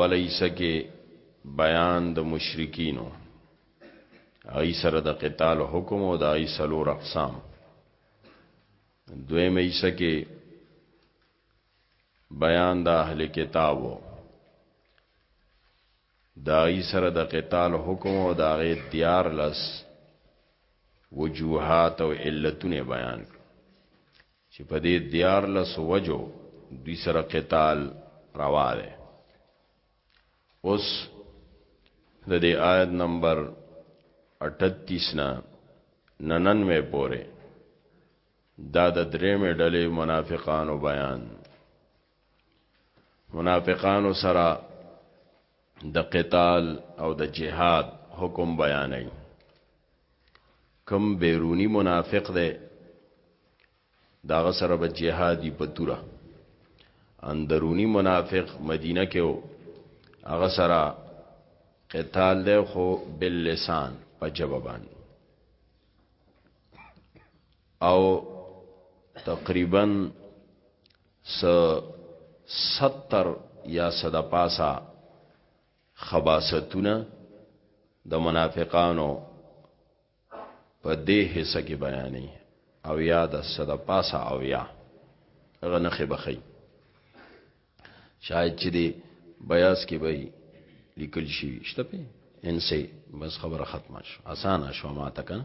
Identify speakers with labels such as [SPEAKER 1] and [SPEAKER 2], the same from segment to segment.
[SPEAKER 1] ولیسه کې بیان د مشرکینو ای سره د قتال حکم او د ای سلور اقسام دویم ایسه کې بیان د اهل کتابو دا ای سره د قتال حکم او د غي دیار لس وجوهات او علتونه بیان کړ چې په دې دیارلسو وجو دوی سره قتال روا دی اوس د دې آیت نمبر 38 نه 99 پورې دا د درې مې ډلې منافقانو بیان منافقانو سره د قتال او د جهاد حکم بیانای کم بیرونی منافق ده داغه سره به جهادي په توره اندرونی منافق مدینه کې او هغه سره قتال ده خو بل لسان په جوابان او تقریبا څه ستر یا څه د پاسه خباستونه د منافقانو په دې حصہ کې بیانې او یا د څه د پاسه او یا هغه نخې بخی شاید چې دی بیاس کې به لیکل شي شته په انسه بس خبره ختمه شو اسانه شو ما تکه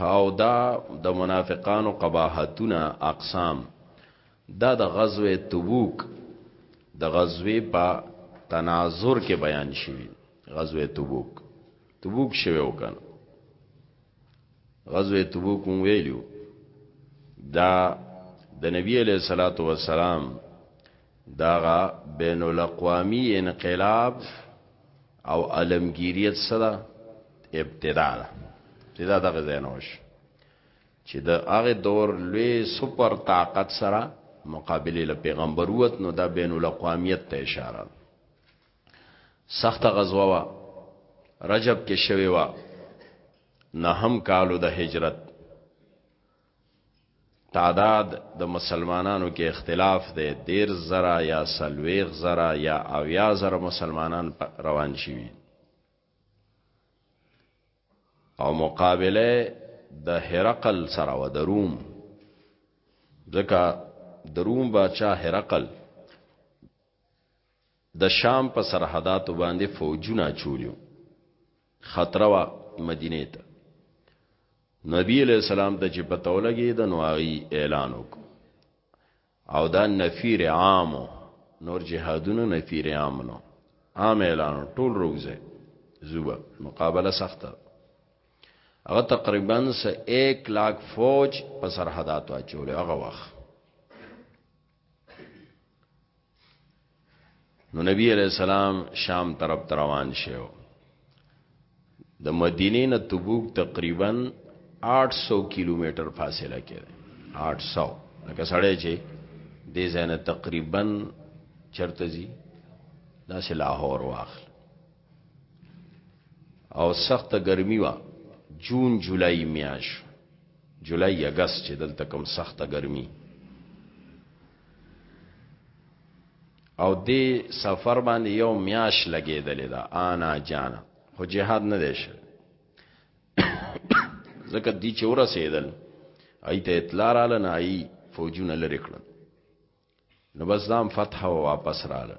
[SPEAKER 1] او دا د منافقانو قباحتونه اقسام دا د غزوه تبوک د غزوه په تناظر کې بیان شوی غزوه تبوک تبوک شوی وکړ غزوه تبوک مو ویلو دا د نبی علیہ الصلات والسلام داغه بین الاقوامی انقلاب او علمگیریت سره ابتدا ده چې دا دغه ځای نه وشي چې د هغه دور لوی سپر طاقت سره مقابله له پیغمبر ووت نو دا بین الاقوامیت ته اشاره سخت غزوه وا رجب کې شوی وا نه هم کالو د هجرت تعداد د مسلمانانو کې اختلاف دی دیر زره یا سلویغ زره یا اویا زره مسلمانان روان شوي او مقابله د هرقل سره و د روم ځکه د روم باچا هرقل د شام په سرحداتو باندې فوجونه اچولي وو، خطره وه مدینې ته. نبي علیه السلام ته چې پته ولګېده نو هغوی اعلان وکړ او دا نفیر عام و، نور جهادونه نفیر عام نو عام اعلان و، ټول روزه زوبه مقابله سخته هغه تقریبا سه ایک لاک فوج په سرحداتو اچولی هغه وخت نو نبی علیہ السلام شام طرف روان شو د مدینه نه تبوک تقریبا 800 کیلومتر فاصله کې 800 لکه سړی چې د زینه تقریبا چرته زی دا سه لاهور واخل او سخت ګرمي وا جون جولای میاش جولای اگست چې دلته کوم سخته ګرمي او دې سفر باندې یو میاش لګېدلې ده انا جانا خو جهاد نه دی شوی ځکه دی چې ورسېدل ای ته اطلاع رااله نه ای فوجونه لرې کړل نو بس دام فتح و واپس رااله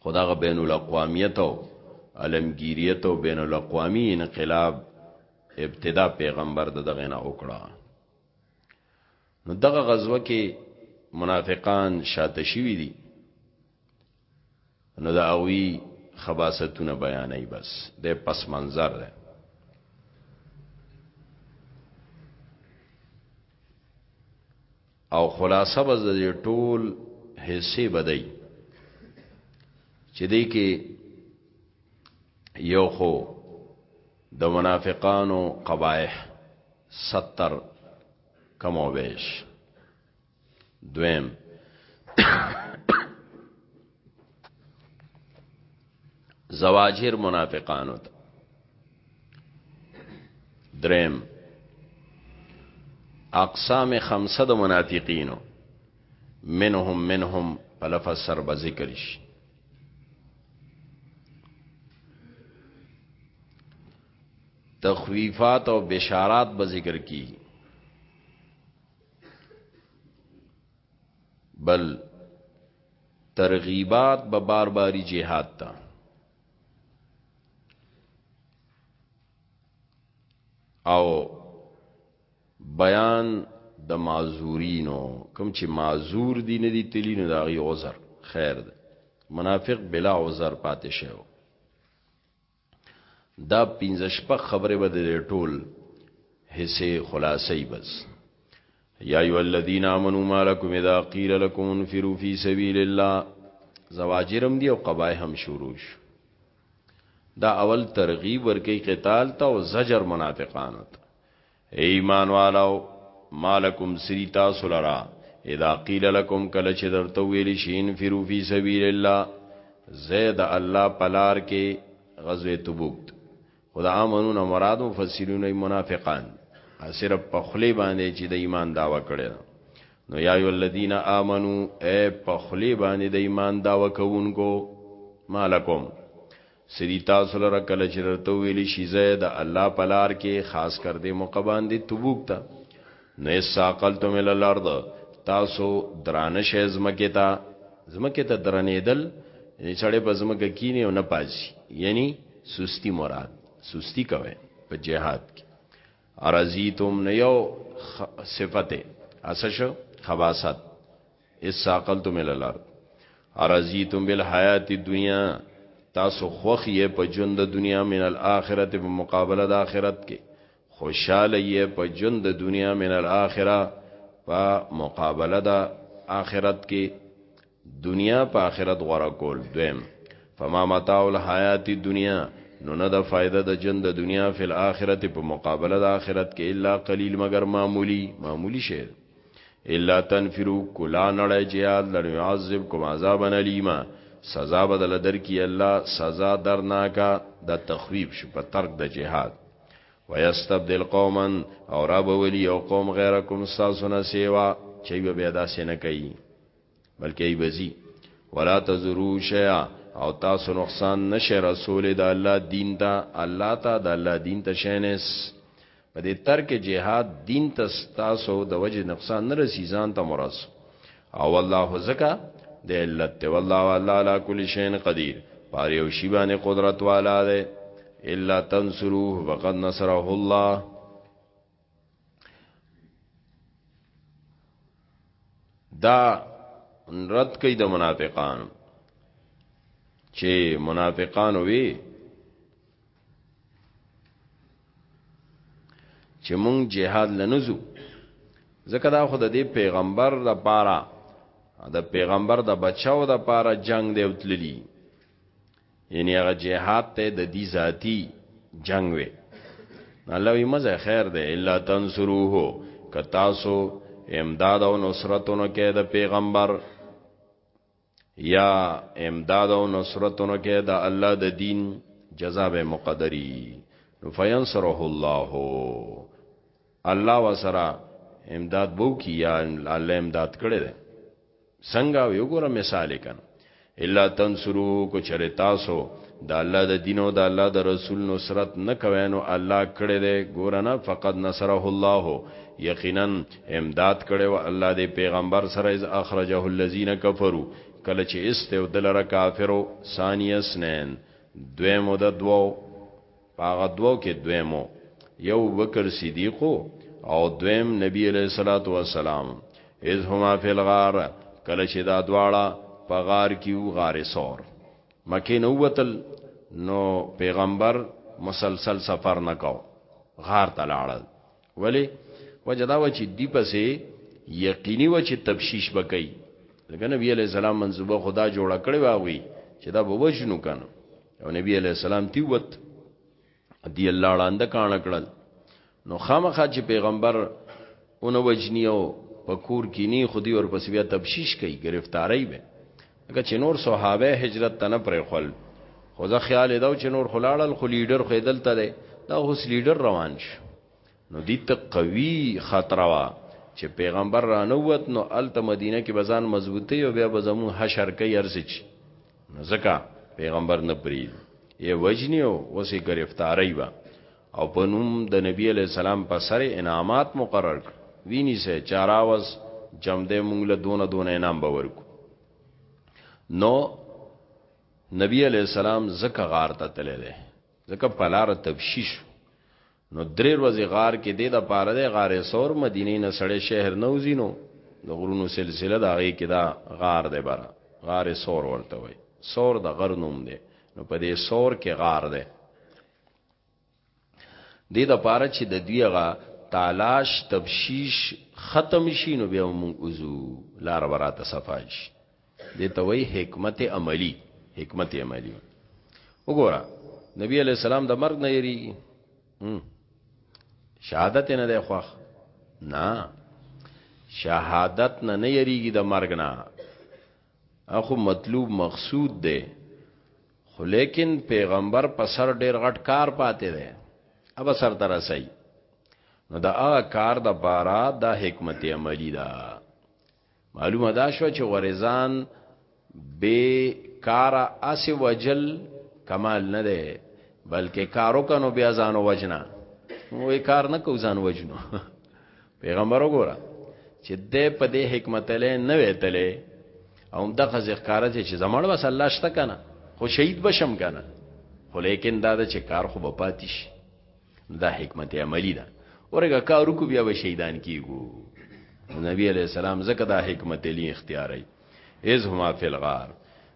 [SPEAKER 1] خداغه بین الاقوامیت او علمگیریت او بین الاقوامی انقلاب ابتدا پیغمبر دغه نه وکړه نو دغه غزوه کې منافقان شاته شوی دي نو دا اوی خباستونه بیانای بس د پس منظر ده او خلاصه بز د ټول حصے بدای چې دې کې یو خو د منافقانو قبایح 70 کم او بیش دویم زواجر منافقانو ته درم اقسام خمسه د منافقینو منهم منهم په لفظ سر به ذکر شي تخویفات او بشارات به ذکر کی بل ترغیبات به بار باری جهاد تا او بیان د معذورینو کوم چې معذور دي نه دي تلی نه داغي عذر خیر ده منافق بلا عذر پاتې شوی دا پنځه شپږ خبرې به دې ټول حصے خلاصي بس یا ایو الذین آمنوا ما لكم اذا قیل لكم انفروا فی سبیل الله زواجرم دی او قبایح هم شروع شو دا اول ترغیب ورکی قتال ته او زجر منافقانو ته ای ایمان والو مالکم سری تاسو لرا اذا قیل لکم کله چې درته ویل شي انفرو فی سبیل الله زید الله پلار کې غزوه تبوک خدا امنون مراد مفسرون منافقان صرف په خلی باندې چې د ایمان داوا کړی نو یا ای الذین آمنو اے په خلی باندې د ایمان داوا کوونکو مالکم څه دي تاسو لره کله چې درته وویل شي ځئ د الله په لار کې خاص کر دې موقع باندې تبوک ته نو استاقلتم الی الارض تاسو درانه شې زمکه ته زمکه ته درنېدل یعنی چړې په زمکه کینی او نه پاجي یعنی سستی مراد سستی کوي په جهاد کې ارزیتم نه یو صفته اسش خباست اساقلتم الى الارض ارزیتم بالحیات الدنیا تاسو خوخ یې په ژوند د دنیا من الاخرت په مقابله د آخرت کې خوشاله یې په ژوند د دنیا من الاخره په مقابله د آخرت کې دنیا په آخرت غوړه کول دویم فما متاع الحیات الدنیا نو نه د فائدہ د جن د دنیا فل اخرت په مقابله د اخرت کې الا قلیل مگر معمولی معمولی شی الا تنفرو کلا نړی جهاد لري عذبکم عذاب الیما سزا بدل در کی الله سزا درناکا دا تخویب شو په ترک د جهاد ويستبدل قوما او رب ولي او قوم غيركم ساسنا سیوا چي به بیا داسې نه کوي بلکې ای بزی ولا تزرو شیا او تاسو نقصان نشه رسول د الله دین ته الله ته د الله دین ته شینس په دې ترک جهاد دین ته تاسو د وجه نقصان نه رسی ځان ته مرز او الله زکا د علت ته والله والله علی کل شین قدیر پاره یو شی باندې قدرت والا ده الا تنصروه وقد نصره الله دا رد کوي د منافقان چې منافقان وي چې مونږ جهاد لنزو ځکه دا خود د پیغمبر د پاره د پیغمبر د بچاو د پاره جنگ دی وتللی یعنی هغه جهاد ته د دی ذاتی جنگ وی الله وی مزه خیر ده الا تنصروه ک تاسو امداد او نصرتونو کې د پیغمبر یا امداد او نصرتونو کې د الله د دین جزاء مقدری فینصره الله الله وسره امداد بو کی یا الله امداد کړي ده څنګه یو ګوره مثال کن الا تنصرو کو چرې تاسو د الله د دین او د الله د رسول نصرت نه کوي نو الله کړي ده ګوره نه فقط نصره الله یقینا امداد کړي او الله د پیغمبر سره از اخرجه الذين كفروا کله چې است او دلره کافرو ثانیه سنین دوی مدد وو هغه دوو کې دویمو یو بکر صدیق او دویم نبی علیہ الصلوۃ والسلام اذ هما فی الغار کله چې دا دواړه په غار کې و غار سور مکه نو وتل نو پیغمبر مسلسل سفر نکاو غار ته لاړل ولی وجدا و چې دی پسې یقیني و چې تبشیش بکئی لکه نبی علیہ السلام منصوبه خدا جوړ کړی واوی چې دا به وجنو کنه او نبی علیہ السلام تی وت دی الله لاند کان کړل نو خامخا چې پیغمبر اون وجنیو پکور کینی خودی اور پس بیا تبشیش کئی گرفتاری به که چې نور صحابه هجرت ته نه پرې خل خو ځه خیال دا چې نور خلاړل خو لیډر خو دلته دی دا اوس لیډر روان شي نو دې ته قوي خطر وا چې پیغمبر را نووت نو الته مدینه کې بزان مضبوطی او بیا بزمو حشر کوي ارزچ نو ځکه پیغمبر نه پری یې وجنی او اوسې گرفتاری وا او په نوم د نبی علی السلام په سر انعامات مقرر کړ ویني سه چاراوس جمده مونږ له دونه دونه انعام باور کو نو نبی علی السلام زکه غار ته تللی دی زکه پلار تبشیش نو درې ورځې غار کې دی د پاره دی غار سور مدینه نه سړې شهر نوځي نو د غرونو سلسله دا غي کې دا غار دی برا غار سور ورته وای سور د غر نوم دی نو په دې سور کې غار دی دې د پاره چې د دوی غا تالاش تبشیش ختم شي نو بیا موږ وزو لار وراته صفاج دې ته وای حکمت عملی حکمت عملی وګوره نبی علی السلام د مرګ نه یری شهادت نه دی خوښ نه شهادت نه نه یریږي د مرګ نه اخو مطلوب مقصود دی خو لیکن پیغمبر په سر ډیر غټ کار پاتې دی اب سر تر رسي نو دا هغه کار د بارا د حکمت عملی دا معلومه دا شو چې ورزان بے کار اسی وجل کمال نه دی بلکې کارو کنو بیا ځانو وجنا وې کار نه کو ځان وجنو پیغمبر وګوره چې دې په دې حکمت له نه ویتلې او دغه ذکر چې زمړ وس الله شته کنه خو شهید بشم کنه خو لیکن دا چې کار خو به پاتې شي دا حکمت عملی ده ورګه کارو کو بیا به شهیدان کیګو نبی علیہ السلام زکه دا حکمت لی اختیاري از هما فی الغار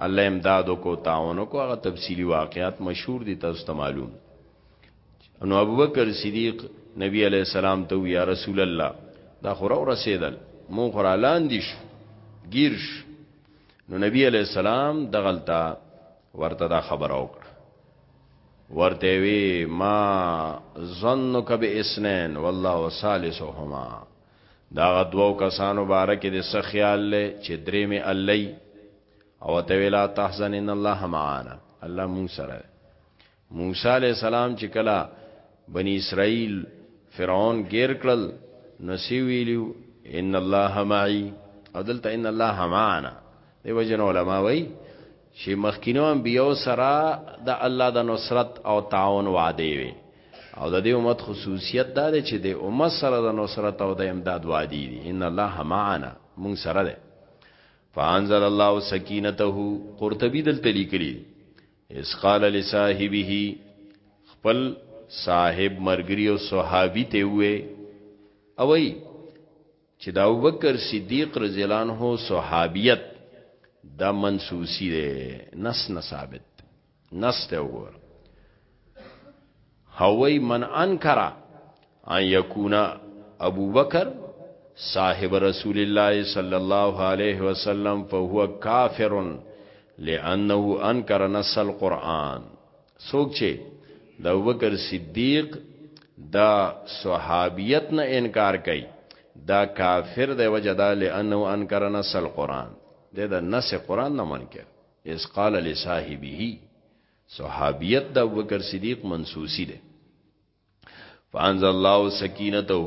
[SPEAKER 1] الله امدادو کو تعاونو کو هغه تفصیلی واقعات مشهور دي تاسو ته معلوم نو ابوبکر صدیق نبی علی السلام ته یا رسول الله دا خورا رسیدل مو خورا لاندې شو گیر شو نو نبی علی السلام دغلتا ورته دا خبر اوکړه ورته وی ما ظنک باسنین والله ثالثهما دا غدو کسانو بارک دې څه خیال لې چې درې می الله او ته ویلا تحزن ان الله معانا الله مون سره موسی علی السلام چې کلا بنی اسرائیل فرعون غیر کړل نو سی ویلو ان الله معي او دلته ان الله معانا دی وجن علماء وای چی مخکینو انبیاو سره د الله د نصرت او تعاون وعده وی او د دې امت خصوصیت دا دی چې د امت سره د نصرت او د امداد وعده دی ان الله معنا مونږ سره ده فانزل الله سکینته قرطبی دلته لیکلی اس قال لصاحبه خپل صاحب مرګری او صحابي ته وې او ای چې د ابوبکر صدیق رضی الله عنه صحابیت دا منسوسی دی نس نه ثابت نس ته وګور هوی من انکرا ان یکونا ابوبکر صاحب رسول الله صلی الله علیه وسلم فهو کافر لانه انکر نص القرآن څوک چې د ابوبکر صدیق دا صحابیت نه انکار کوي دا کافر دی وجه دا لانه انکر نص القرآن دی دا نص قرآن نه منکر اس قال لصاحبه صحابیت د ابوبکر صدیق منسوسی دی فانزل الله سکینته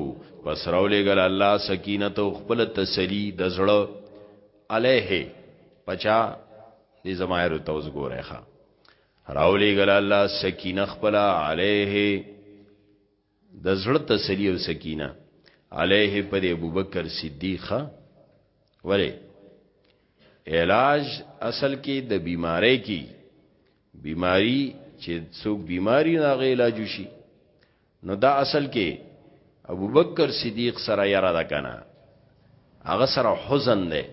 [SPEAKER 1] پس راولې ګل الله سکینته خپل تسلی د زړه علیه پچا دې زمایر توز ګورې ښا راولې ګل الله سکینه خپل علیه د زړه تسلی او سکینه علیه پر ابوبکر صدیق ولی علاج اصل کې د بیماری کې بیماری چې څوک بیماری نه غي علاج شي نو دا اصل کې ابو بکر صدیق سره یاره دا کنه هغه سره حزن ده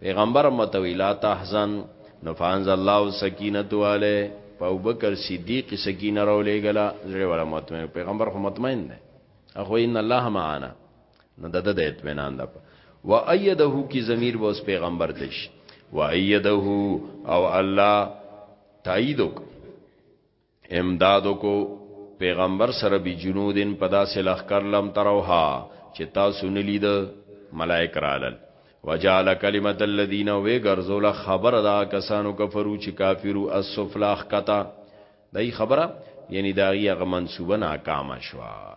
[SPEAKER 1] پیغمبر متوی لا تحزن نفانز الله سکینت والے په ابو بکر صدیق سکینه راولې غلا زړه ولا مطمئن پیغمبر خو مطمئن ده اخو ان الله معنا نو د د اطمینان د و ایده کی ضمیر به اوس پیغمبر ته شي و ایده او الله تایید وک امداد کو پیغمبر سره به جنودن پدا سلخ کر لم تروها چې تاسو نه لید ملائک رالل وجعل کلمت الذين وغرزول خبر دا کسانو کفرو چې کافرو اسفلاخ کتا دای خبره یعنی داغي هغه منسوبه ناکامه شوه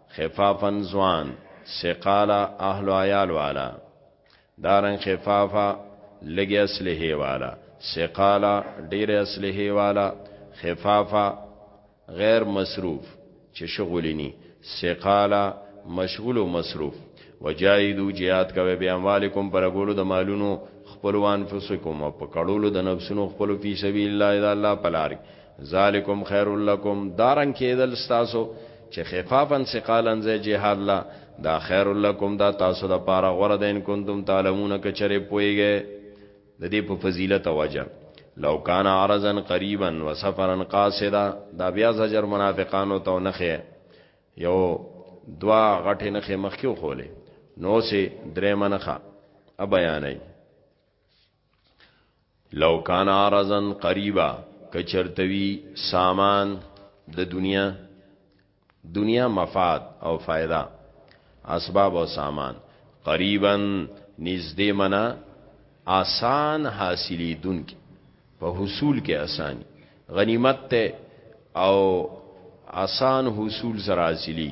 [SPEAKER 1] خفافا ځوان سقالا اهل عیال والا دارن خفافا لګي اصله والا سقالا ډیر اصله والا خفافا غیر مصروف چې شغلینی سقالا مشغول او مصروف وجاهدوا جهاد کوي بیا مالکم پر غولو د مالونو خپلوان فسکم او په کړولو د نفسونو خپل فی سبیل الله اذا الله پلار ذالکم خیر لکم دارن کېدل تاسو چې خفافن ثقالن زې جهاد لا دا خیر لکم دا تاسو د پاره غوړه د ان کنتم تعلمون کچره پويږي د دې په فضیلت او اجر لو کان عرضا قریبا وسفرا قاصدا دا بیا زجر منافقانو ته نخې یو دوا غټه نخې مخکیو خولې نو سه درې منخه ا بیانې لو کان عرضن قریبا کچرتوی سامان د دنیا دنیا مفاد او فائدہ اسباب او سامان قریبا نږدې منا آسان حاصلې دن کې په حصول کې اسانی غنیمت ته او آسان حصول سره حاصلې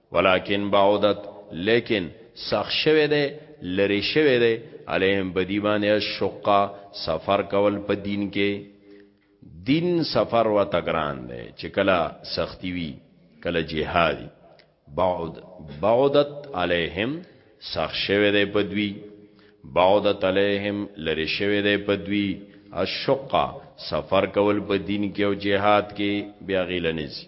[SPEAKER 1] ولکن بعودت لیکن سخ شوه ده لری شوه ده علیهم بدی باندې الشقه سفر کول په دین کې دین سفر و تګران ده چې کله سختی وی کله جهادي بعد بعدت علیهم سخ شوه ده په دوی بعدت علیهم لری شوه ده په دوی الشقه سفر کول په دین کې او جهاد کې بیا غیلنیز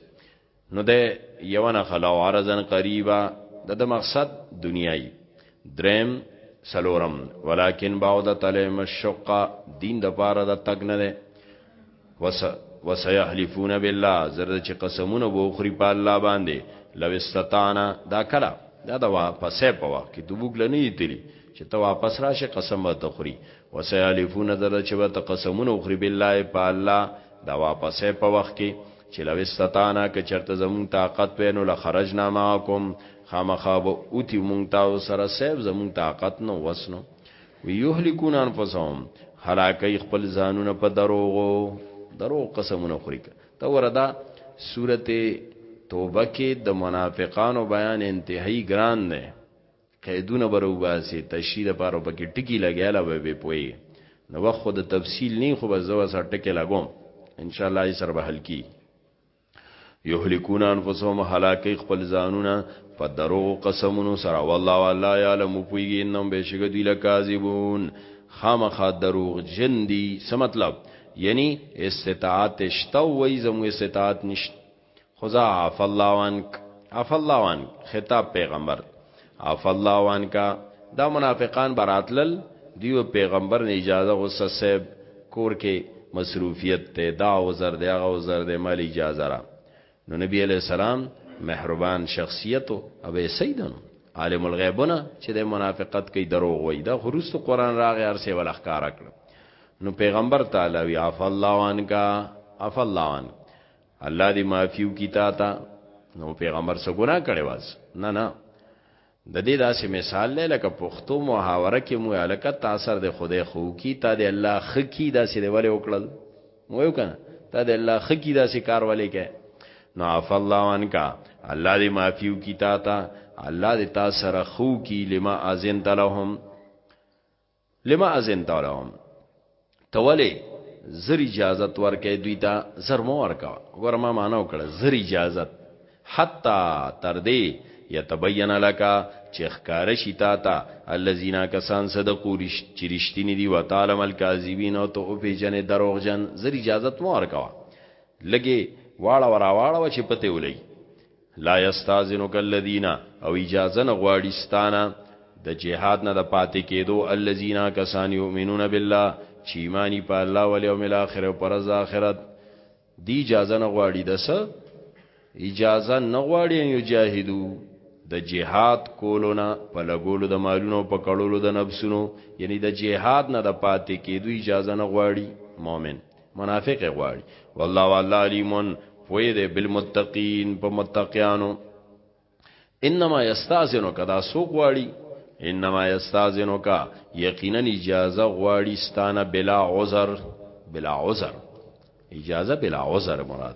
[SPEAKER 1] نو ده یو نه خلا او عرضن قریبا د د مقصد دنیای درم سلورم ولکن باودت علیم الشقه دین د پاره د تګ نه ده وس وسيحلفون بالله زرد چې قسمونه وخوري په الله باندې لو استطانا دا کلا دا د واپسې په وخت کې دوبګ لنی دي چې ته واپس راشه قسم به تخوري وسيحلفون زرد چې به قسمونه وخوري بالله په الله دا واپسې په وخت کې چې لو استطانا که چرته زمون طاقت وینو لخرجنا معکم خامخا به اوتی مونږ تاسو سره سیب زمون طاقت نو وسنو ویهلکون انفسهم هلاکی خپل ځانونه په دروغو درو قسمونه خوري ته وردا سورته توبه کې د منافقانو بیان انتهایی ګران دی قیدونه به راوباسې، تشریح لپاره به پکې ټکي لګیا لا به بې پوهېږې. نو وخت خو د تفصیل نی خو بس زه ورسره ټکی لګوم ان شاء الله یې سره به حل کېږي. یهلکون انفسهم هلاکوي خپل ځانونه په دروغو قسمونو سره والله او الله یعلم پوهیږي انهم بېشکه دوی لکاذبون خامخا دروغجن دي څه مطلب یعنی استطاعت شته او وایي زموږ استطاعت نشته خدا عف الله عنك عف الله عنك خطاب پیغمبر عف الله عنك دا منافقان براتلل دیو پیغمبر نه اجازه غوسه صاحب کور کې مصروفیت ته دا عذر دی هغه عذر دی مال اجازه را نو نبی علیہ السلام مهربان شخصیت او ابي سیدنو عالم الغیبونه چې د منافقت کوي دروغ وای دا خروست قران راغی ارسه ول اخکار کړ نو پیغمبر تعالی وی عف الله عنک عف الله عنک الله دی معافیو کی تا تا نو پیغمبر سره ګناه کړي واس نه نه د دې داسې مثال لې لکه پښتو محاوره کې مو الکه تاثر د خدای خو کی تا د الله خکی داسې دی ولې وکړل مو یو کنه تا د الله خکی داسې کار ولې کې نو عف الله عنك الله دې معافيو کی تا تا الله دې تا سره خو کی لما اذن تلهم لما ازن تولهم تولی زر اجازت ورکه دوی ته زر مو ورکا ګور ما معنا وکړه زر اجازت حتا تر دې یتبین لکا چې ښکار شي تا ته الذین کسان صدقو چې رښتینی دي وتعالم الکاذبین او ته او پیجنې دروغجن زر اجازت مو ورکا لګي واړه ورا واړه چې پته ولګي لا یستاذنک الذین او اجازه نه غواړي ستانه د جهاد نه د پاتې کېدو الذین کسان یؤمنون بالله چې ایمانی په الله او یوم الاخر او پر ورځ آخرت دی اجازه نه غواړي دس اجازه نه غواړي یو جاهدو د جهاد کولونه په لګولو د مالونو په کړولو د نفسونو یعنی د جهاد نه د پاتې کېدو اجازه نه غواړي مؤمن منافق غواړي والله والله علیمون فوی دې بالمتقین په متقیانو انما یستاذنک دا سو غواړي انما یستاذنک یقینا اجازه غواړي ستانه بلا عذر بلا عذر اجازه بلا عذر مراد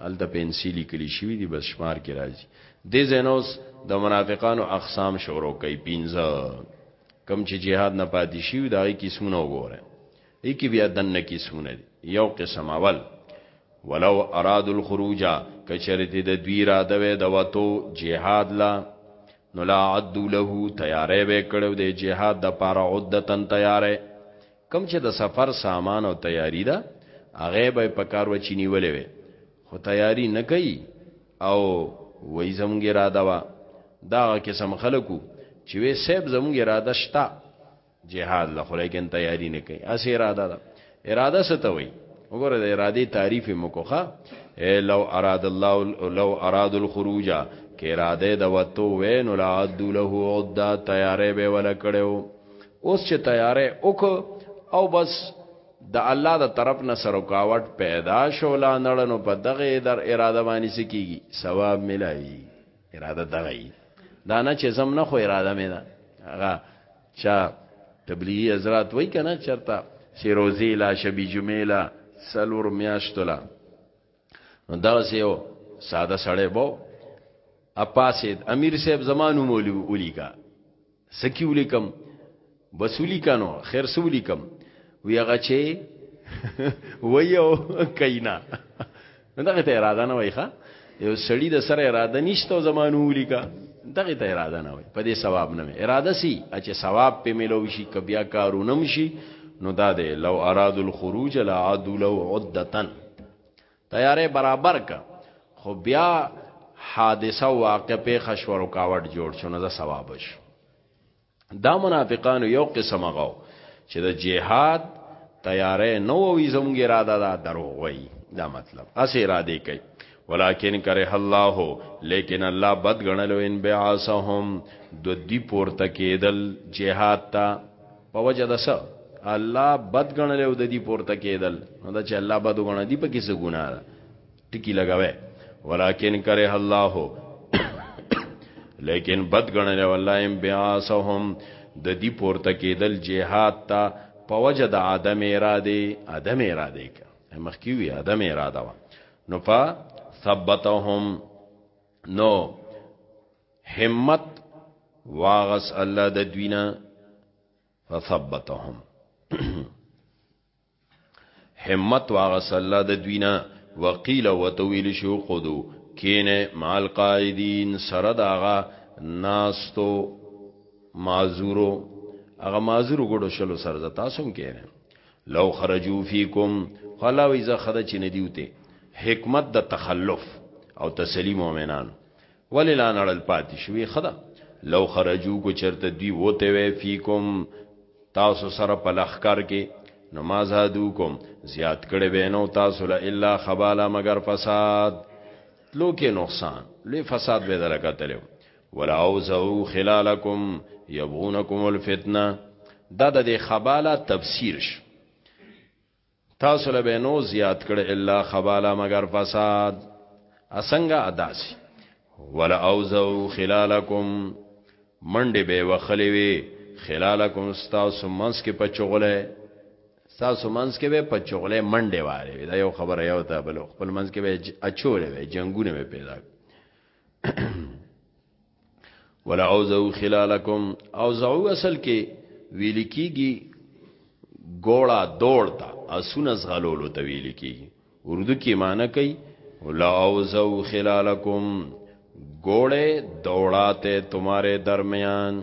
[SPEAKER 1] هلته پنسي لیکل شوی دی بس شمار کې راځي د زینوس د منافقانو اقسام شروع کوي پنځه کم چې jihad نه پاتې شي دا یې قسمونه وګوره یې کې بیا دنه قسمونه دي یو قسم اول ولو اراد الخروج کچرته د دوی را دوي د وتو jihad لا نو لا عدو له تیارې وکړو د jihad د پاره عدتن تیارې کوم چې د سفر سامان او تیاری ده هغه به په کار و چینی ولې وي خو تیاری نه کوي او وای زموږ اراده وا دا قسم خلکو چې وې سیب زموږ اراده شتا جهاد له خو لیکن تیاری نه کوي اس اراده ده اراده ستوي وګوره د اراده تعریف مکوخه لو اراد الله لو اراد الخروج کې اراده د وته وین لا عد له عده تیارې به ولا کړو اوس چې تیارې وک او بس د الله د طرف نه سرکاوټ پیدا شو لا نړنو په دغه در اراده باندې سکیږي ثواب ملایي اراده دغه دا نه چې زم نه خو اراده مې ده هغه چا تبلیغی حضرات وای کنه چرتا سیروزی لا شبی جمیلا سلور میاشتلا نو دا یو ساده سړی بو اپاسید امیر صاحب زمانو مولی ولیکا سکی ولیکم بسولی کنو خیر سولی کم وی هغه چې ویو کینا دغه ته اراده نه وای ښا یو سړی د سره اراده نشته زمانو ولیکا دغه ته اراده نه وای په دې ثواب نه اراده سي چې ثواب په ملو شي کبیا کارونم شي نو دا ده لو اراد الخروج لا عدلو عدتن تیارې برابر ک خو بیا حادثه واقع په خشو رکاوټ جوړ شو نه دا ثواب شو دا منافقانو یو قسم غو چې د جهاد تیارې نو وی زموږ اراده دا دروغ وی دا مطلب اس اراده کوي ولکن کرے الله لیکن الله بد غنلو ان بیاسهم د دی پورته کېدل جهاد ته په وجه د څه الله بد غنل او د دې پورته کېدل نو دا چې الله بد غنل دي په کې څه ګناه ده ټکی لګاوه ولکن کرے الله لیکن بد غنل والله ام بیاسهم د دې پورته کېدل جهاد ته په وجه د عدم اراده عدم اراده کا مخکې وی عدم اراده وا نو فا ثبتهم نو همت واغس الله د دوینا فثبتهم همت واغس الله د دوینا وقیل وتویل شو خودو کینه مال قائدین سره داغه ناستو معذورو هغه معذورو ګړو شلو سره د تاسو هم کینه لو خرجو فیکم خلا وی زه خدای چې ندیوته حکمت د تخلف او تسلیم مؤمنان ولی لا نړل پاتې شوی خدا لو خرجو کو چرته دی وته وی فیکم تاسو سره په لخر کې نو ما زادو کوم زیات کړي وینو تاسو له الا خبالا مگر فساد لو کې نقصان لوی فساد به درکا تلو ولا اوزو خلالکم یبغونکم الفتنه دا د خبالا تفسیر شو تاسو له بنو زیات کړ الا خبالا مگر فساد اسنګ اداسي ولا اوزو خلالکم منډه به وخلی وی خلالکم تاسو منس کې پچغله تاسو منس کې به پچغله منډه واره دا یو خبره یو ته بل خپل منس کې به اچولې جنگونه به پیدا ولا اوزو خلالکم اوزو اصل کې ویل کیږي ګوړه دوړ تا اسونه زغلولو ته ویل کیږي اردو کې معنی کوي ولا اوزو خلالکم ګوړه دوړاته تمہاره درمیان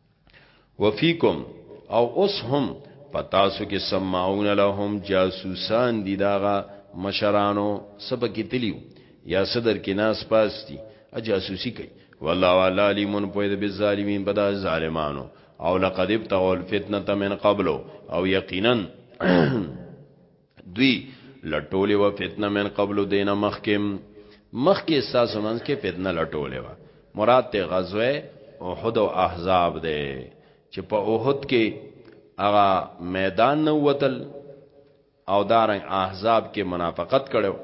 [SPEAKER 1] وفیکم او اوس هم پتاسو کې سماعون لهم جاسوسان دي داغه مشرانو سبا کې تلیو یا صدر کې ناس پاس دي اجاسوسی کوي والله والا لیمون په دې ظالمین بدا ظالمانو او لقد ابتغوا الفتنه من قبل او یقینا دوی لټولې و فتنه من قبل دینه مخکم مخکې ساسو منځ کې فتنه لټولې و مراد ته غزوه احد او احزاب ده چې په احد کې هغه میدان نه وتل او دارنګ احزاب کې منافقت کړو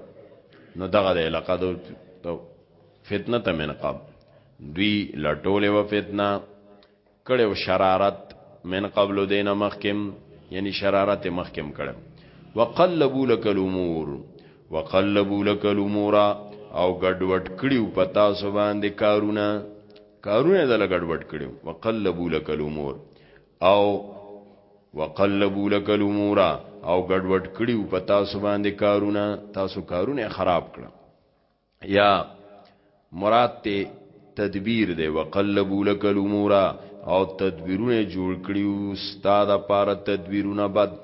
[SPEAKER 1] نو دغه د علاقه د فتنه ته من قبل دوی لټولې و فتنه کړو شرارت من قبل دین مخکم یعنی شرارت مخکم کړو وقلبو لک الامور وقلبو لک الامور او ګډوډ کړیو پتا سو باندې کارونه کارونه دل ګډوډ کړیو وقلبو لک الامور او وقلبو لک الامور او ګډوډ کړیو پتا سو باندې کارونه تاسو کارونه خراب کړو یا مراد ته تدبیر دی وقلبو لک الامور او تدبیرونه جوړ کړیو استاد لپاره تدبیرونه بد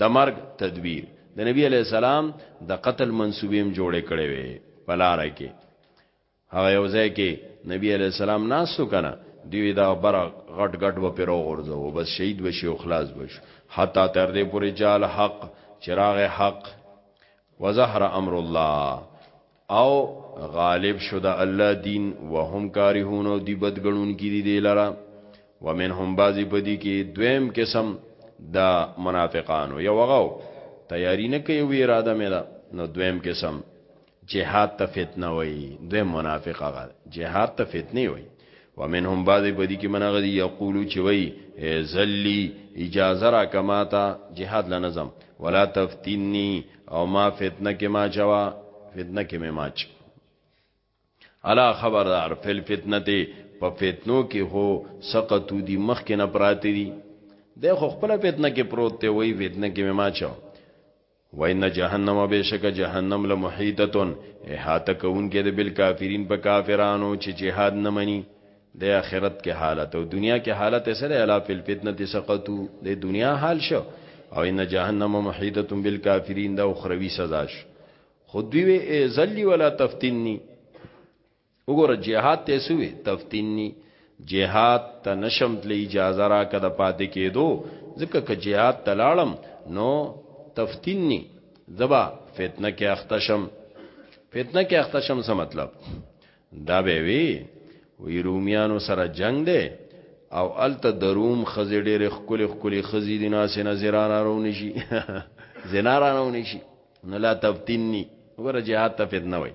[SPEAKER 1] د مرګ تدبیر د نبی علی السلام د قتل منسوبیم جوړ کړي وي پلار کې هغه یو ځای کې نبی علی السلام ناسو کنه دیوی دا بر غټ غټ و پیرو غرزو بس شهید بشي او خلاص بشو حتی تر دې پورې جال حق چراغ حق وظهر امر الله او غالب شو د الله دین وهم کارهون او دی بدګنون کی دی, دی لرا ومنهم بعضی پدی کی دویم قسم دا منافقانو یو غو تیاری نه کوي وی اراده مې ده نو دویم قسم جهاد ته فتنه وای دویم منافقه غل جهاد ته فتنه وای ومنهم بعض پدی کې منغه دی یقولو چې وای زلی اجازه را کما تا جهاد لنظم ولا تفتنی او ما فتنه کې ما چوا فتنه کې ما ماچ الا خبردار فل فتنه ته په فتنو کې هو سقطو دی مخ کې نه پراته دي د خو خپل فتنه کې پروت ته وای فتنه کې ما چوا وان جهنم بشک جهنم لمحیطتن احاطه کوونکې د بل کافرین په کافرانو چې جهاد نه مني د آخرت کې حالت او دنیا کې حالت سره الا فی الفتنه سقطو د دنیا حال شو او ان جهنم محیطه بالکافرین دا اخروی سزا شو خود وی ذلی ولا تفتنی وګوره جهاد ته سوې تفتینی جهاد ته نشم تل اجازه را کده پاتې کېدو ځکه که جهاد ته لاړم نو تفتینی زبا فتنه کې اخته شم فتنه کې اخته شم څه مطلب دا به وی وی رومیانو سره جنگ دی او الته دروم خزې ډېر خکل خکل خزې دي ناسې نظران راونی شي زنارانو نشي نو لا تفتینی وګوره جهاد ته فتنه وای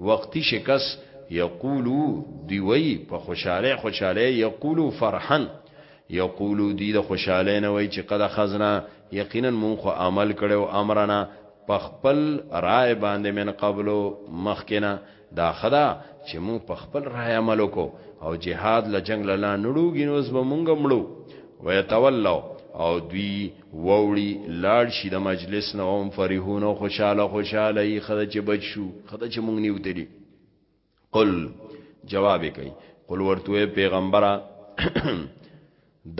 [SPEAKER 1] وقتی شکست یقولو دیوی په خوشاله خوشاله یقولو فرحن یقولو دی د خوشاله نه وای چې قد خزنا یقینا مون خو عمل کړو امرنا په خپل رائے باندې من قبلو مخکنا دا خدا چې مون په خپل رائے عمل کو او جهاد لجنګ لاله نړوګینوس به مونږ مړو ويتولوا او دوی ووړي لاړ شي د مجلس نه هم فرحون او خوشاله خوشاله یې خدای چې بچ شو خدای چې مونږ نیو تلي قل جواب کوي قل ورته پیغمبره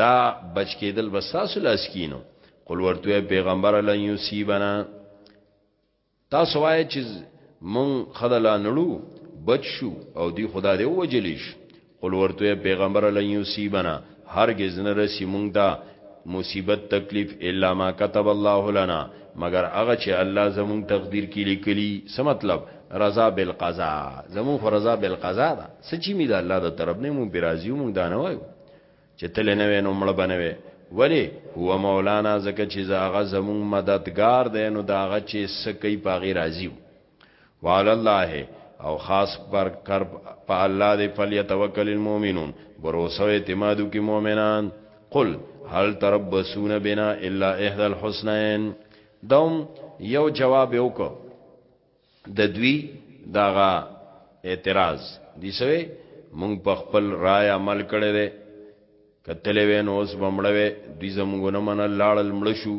[SPEAKER 1] دا بچ کېدل بس تاسو لاس کینو قل ورته پیغمبره لن یصيبنا تاسو وایي چې مون خدلا نړو بچ شو او دی خدا دې وجلیش قل ورته پیغمبر لن یصيبنا هرگز نه رسی مونږ ته مصیبت تکلیف الا ما كتب الله لنا مگر هغه چې الله زموږ تقدیر کې لیکلی څه مطلب رضا بالقضاء زموږ رضا بالقضاء دا سچې می دا الله د طرف نه مونږ برازي مونږ دا نه وایو چې تل نه وینو مړ بنوي ولی هو مولانا زکه چې زاغه زمون مددگار دی نو داغه چې سکی پاغي راضیو وعلى الله او خاص پر کر په الله دی فلیتوکل المؤمنون بروسه او اعتمادو کې مؤمنان قل هل تربصون بنا الا احد الحسنین دوم یو جواب وکړه د دوی دغه اعتراض دی سوی مونږ په خپل رای عمل کړی دی کتلې وین اوس بمړوي دوی زمونږ نه منل لاړل مړ شو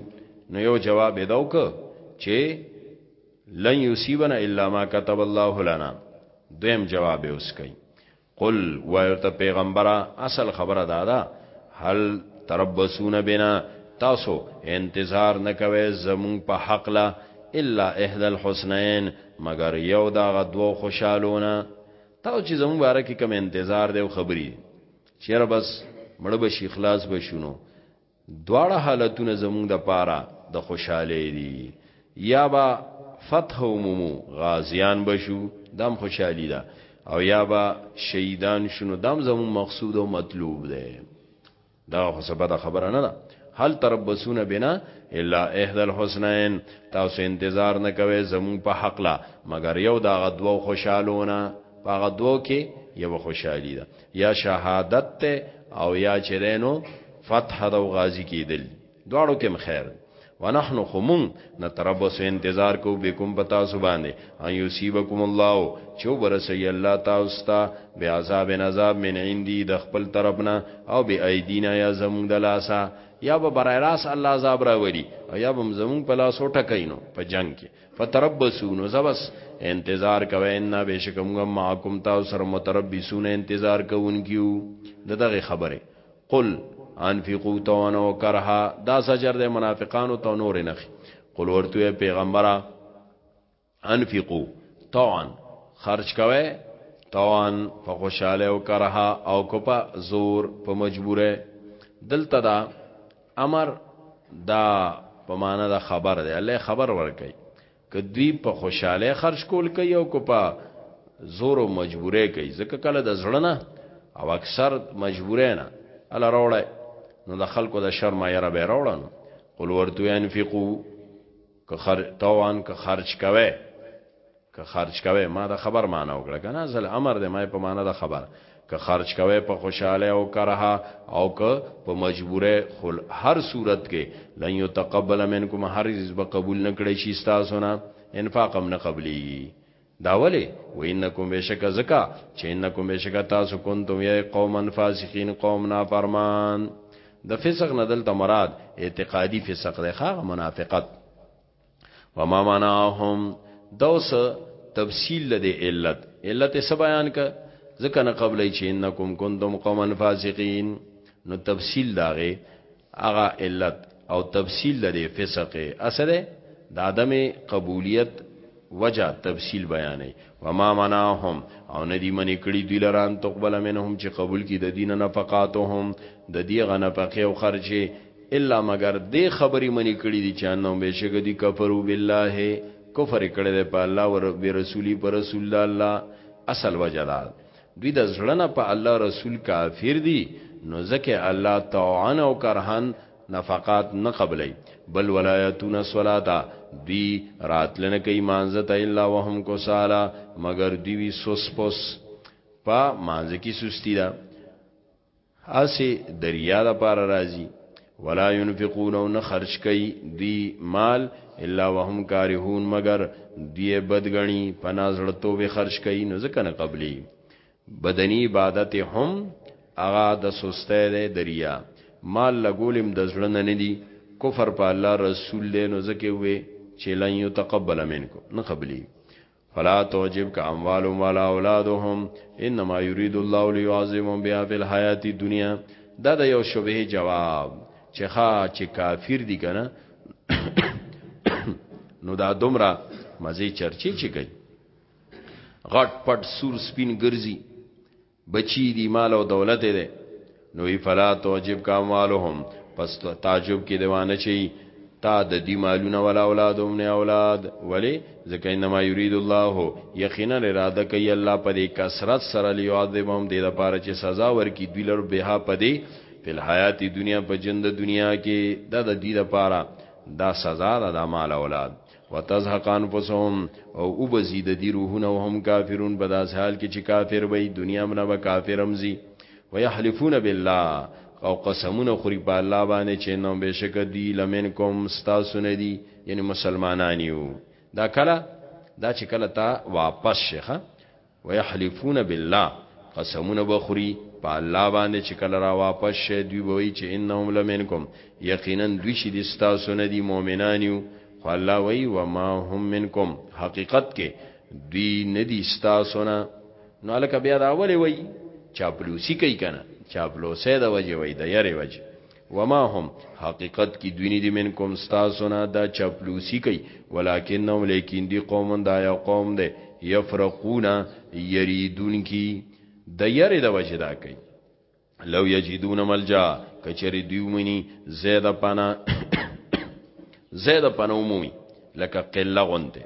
[SPEAKER 1] نو یو جواب یې داو ک چې لن یصيبنا الا ما كتب الله لنا دویم جواب یې اوس کوي قل وایرته پیغمبره اصل خبره دادا هل تربسون بنا تاسو انتظار نکوي زمون په حق لا الا احد الحسنین مگر یو دا غدو خوشالونه تاسو چې زمون باره کې کوم انتظار دی خبري چیرې بس مړ بشي خلاص بشونو دواړه حالتونه زمونږ د پاره د خوشاله دي یا با فتح عمومو غازیان بشو دام خوشحالی ده دا او یا با شهیدان شنو دام زمون مقصود او مطلوب ده دا خو سبا د خبره نه ده هل تربسون بنا الا احد الحسنین تاسو انتظار نه کوي زمون په حق لا مگر یو دا غدو خوشالونه په غدو کې یو خوشحالی ده یا شهادت ته او یا چرینو فتح د غازی کیدل دواړو کې خیر ونحن خمون نتربص انتظار کو بكم پتا سبانه ان يصيبكم الله چو برسي الله تاسو ته به عذاب عذاب من عندي د خپل طرفنا او به ايدينا يا زمون د لاسا یا به برای راس الله عذاب راوړي او یا به زمون په لاس وټکاینو په جنگ کې فتربسو نو زبس انتظار کوي ان بشکمغه معکم تاسو سره متربسون انتظار کوونکیو دغه خبره قل انفقوا تونا وکرها دا زجر د منافقانو ته نور نه قل ورته پیغمبره انفقوا توان خرج کوي توان په خوشاله او کرها او کو په زور په مجبوره دلته دا امر دا په معنا دا خبر دی الله خبر ورکي که دوی په خوشاله خرج کول کوي او کو په زور او مجبورې کوي ځکه کله د زړه او اکثر مجبورې نه ال راوړای نو د خلکو د شرم یې را به راوړنو قل ورتو ينفقو که خر توان که خرج کوي که خرج کوي ما دا خبر معنا وکړه کنه اصل امر دې ما په معنا دا خبر که خرج کوي په خوشاله او کرها او که په مجبوره خل هر صورت کې لن يتقبل منکم هر رزق به قبول نکړي شي تاسو نه انفاق هم نه قبلي دا ولی و انکم بشک زکا چې انکم بشک تاسو کنتم یې قوما فاسقین قوم نافرمان د فسق نه دلته مراد اعتقادي فسق دی خاغه منافقت وما منعهم دوس تفصیل لدی علت علت څه بیان ک ځکه نه قبلې چې انکم کنتم قوما فاسقین نو تفصیل داغه هغه علت او تفصیل د دې فسق اسره د عدم قبولیت وجه تفصیل بیانې وما مناهم او ندی منی کړي دوی لران تقبل منهم چې قبول کی د دین نفقاتهم د دی غنه فقې او خرچه الا مگر دې خبرې منی کړي دي چې انهم بشګ دي کفرو بالله کفر کړي په الله او رسولي پر رسول الله اصل وجه ده دوی د زړه نه په الله رسول کافر دي نو ځکه الله طوعا او کرها نفقات نه قبلای بل ولایتون صلاتا دوی راتلنه کوي مانزه ته الا وهم کوسالا مگر دوی سوس پوس په مانزه کې سستی ده اسی دریا د پاره راځي ولا ينفقون او نه خرج کوي دی مال الا وهم کارهون مگر دی بدګنی پنازړ توبه خرج کوي نو ځکه نه قبلي بدنی عبادت هم اغا د سسته ده دریا مال لګولم د ځړن نه دی کفر په الله رسول دی نو ځکه وي چې لن يتقبل منکم نه قبلي فلا توجب کا اموال ولا اولادهم انما يريد الله ليعظمهم بها في الحياه الدنيا دا د یو شبهه جواب چې ښا چې کافر دي کنه نو دا دومره مزه چرچی چې کوي غټ پټ سور سپین ګرځي بچی دی مال او دولت دی نو ای فلا توجب کا مالهم پس تعجب کې دیوانه چي تا د دې مالونه ولا اولاد هم نه اولاد ولی ځکه انما یرید الله یقینا اراده کوي الله په دې کثرت سره لیعذبهم دې لپاره چې سزا ورکړي دوی لر بها پدې په حیات دنیا په جند دنیا کې دا د دې لپاره دا سزا ده د مال اولاد وتزهق انفسهم او او بزید دی روحونه هم کافرون په داس حال کې چې کافر وي دنیا منا به کافرم زی ويحلفون بالله او قسمونه خوري په الله باندې چې نو بشک دی لمن کوم ستا سونه دي یعنی مسلمانان یو دا کله دا چې کله تا واپس شيخه ويحلفون بالله قسمونه به خوري په الله باندې چې کله را واپس شي دوی به وي چې انهم لمنکم یقینا دوی چې دي ستاسو نه دي مؤمنان یو خو الله وی وما هم منکم حقیقت کې دوی نه دي ستاسو نه نو الکه بیا دا ولې وی چاپلوسی کوي کنه چاپلوسه د وجه وی د یری وجه وما هم حقیقت کی دوی ندی منکم ستاسونا دا چاپلوسی کوي ولکنهم لیکن دی قوم دا یو قوم دی یفرقون یریدون کی د یری د وجه دا کوي لو یجدون ملجا کچری دوی منی زید پنا زید پنا عمومی لکه قله غونته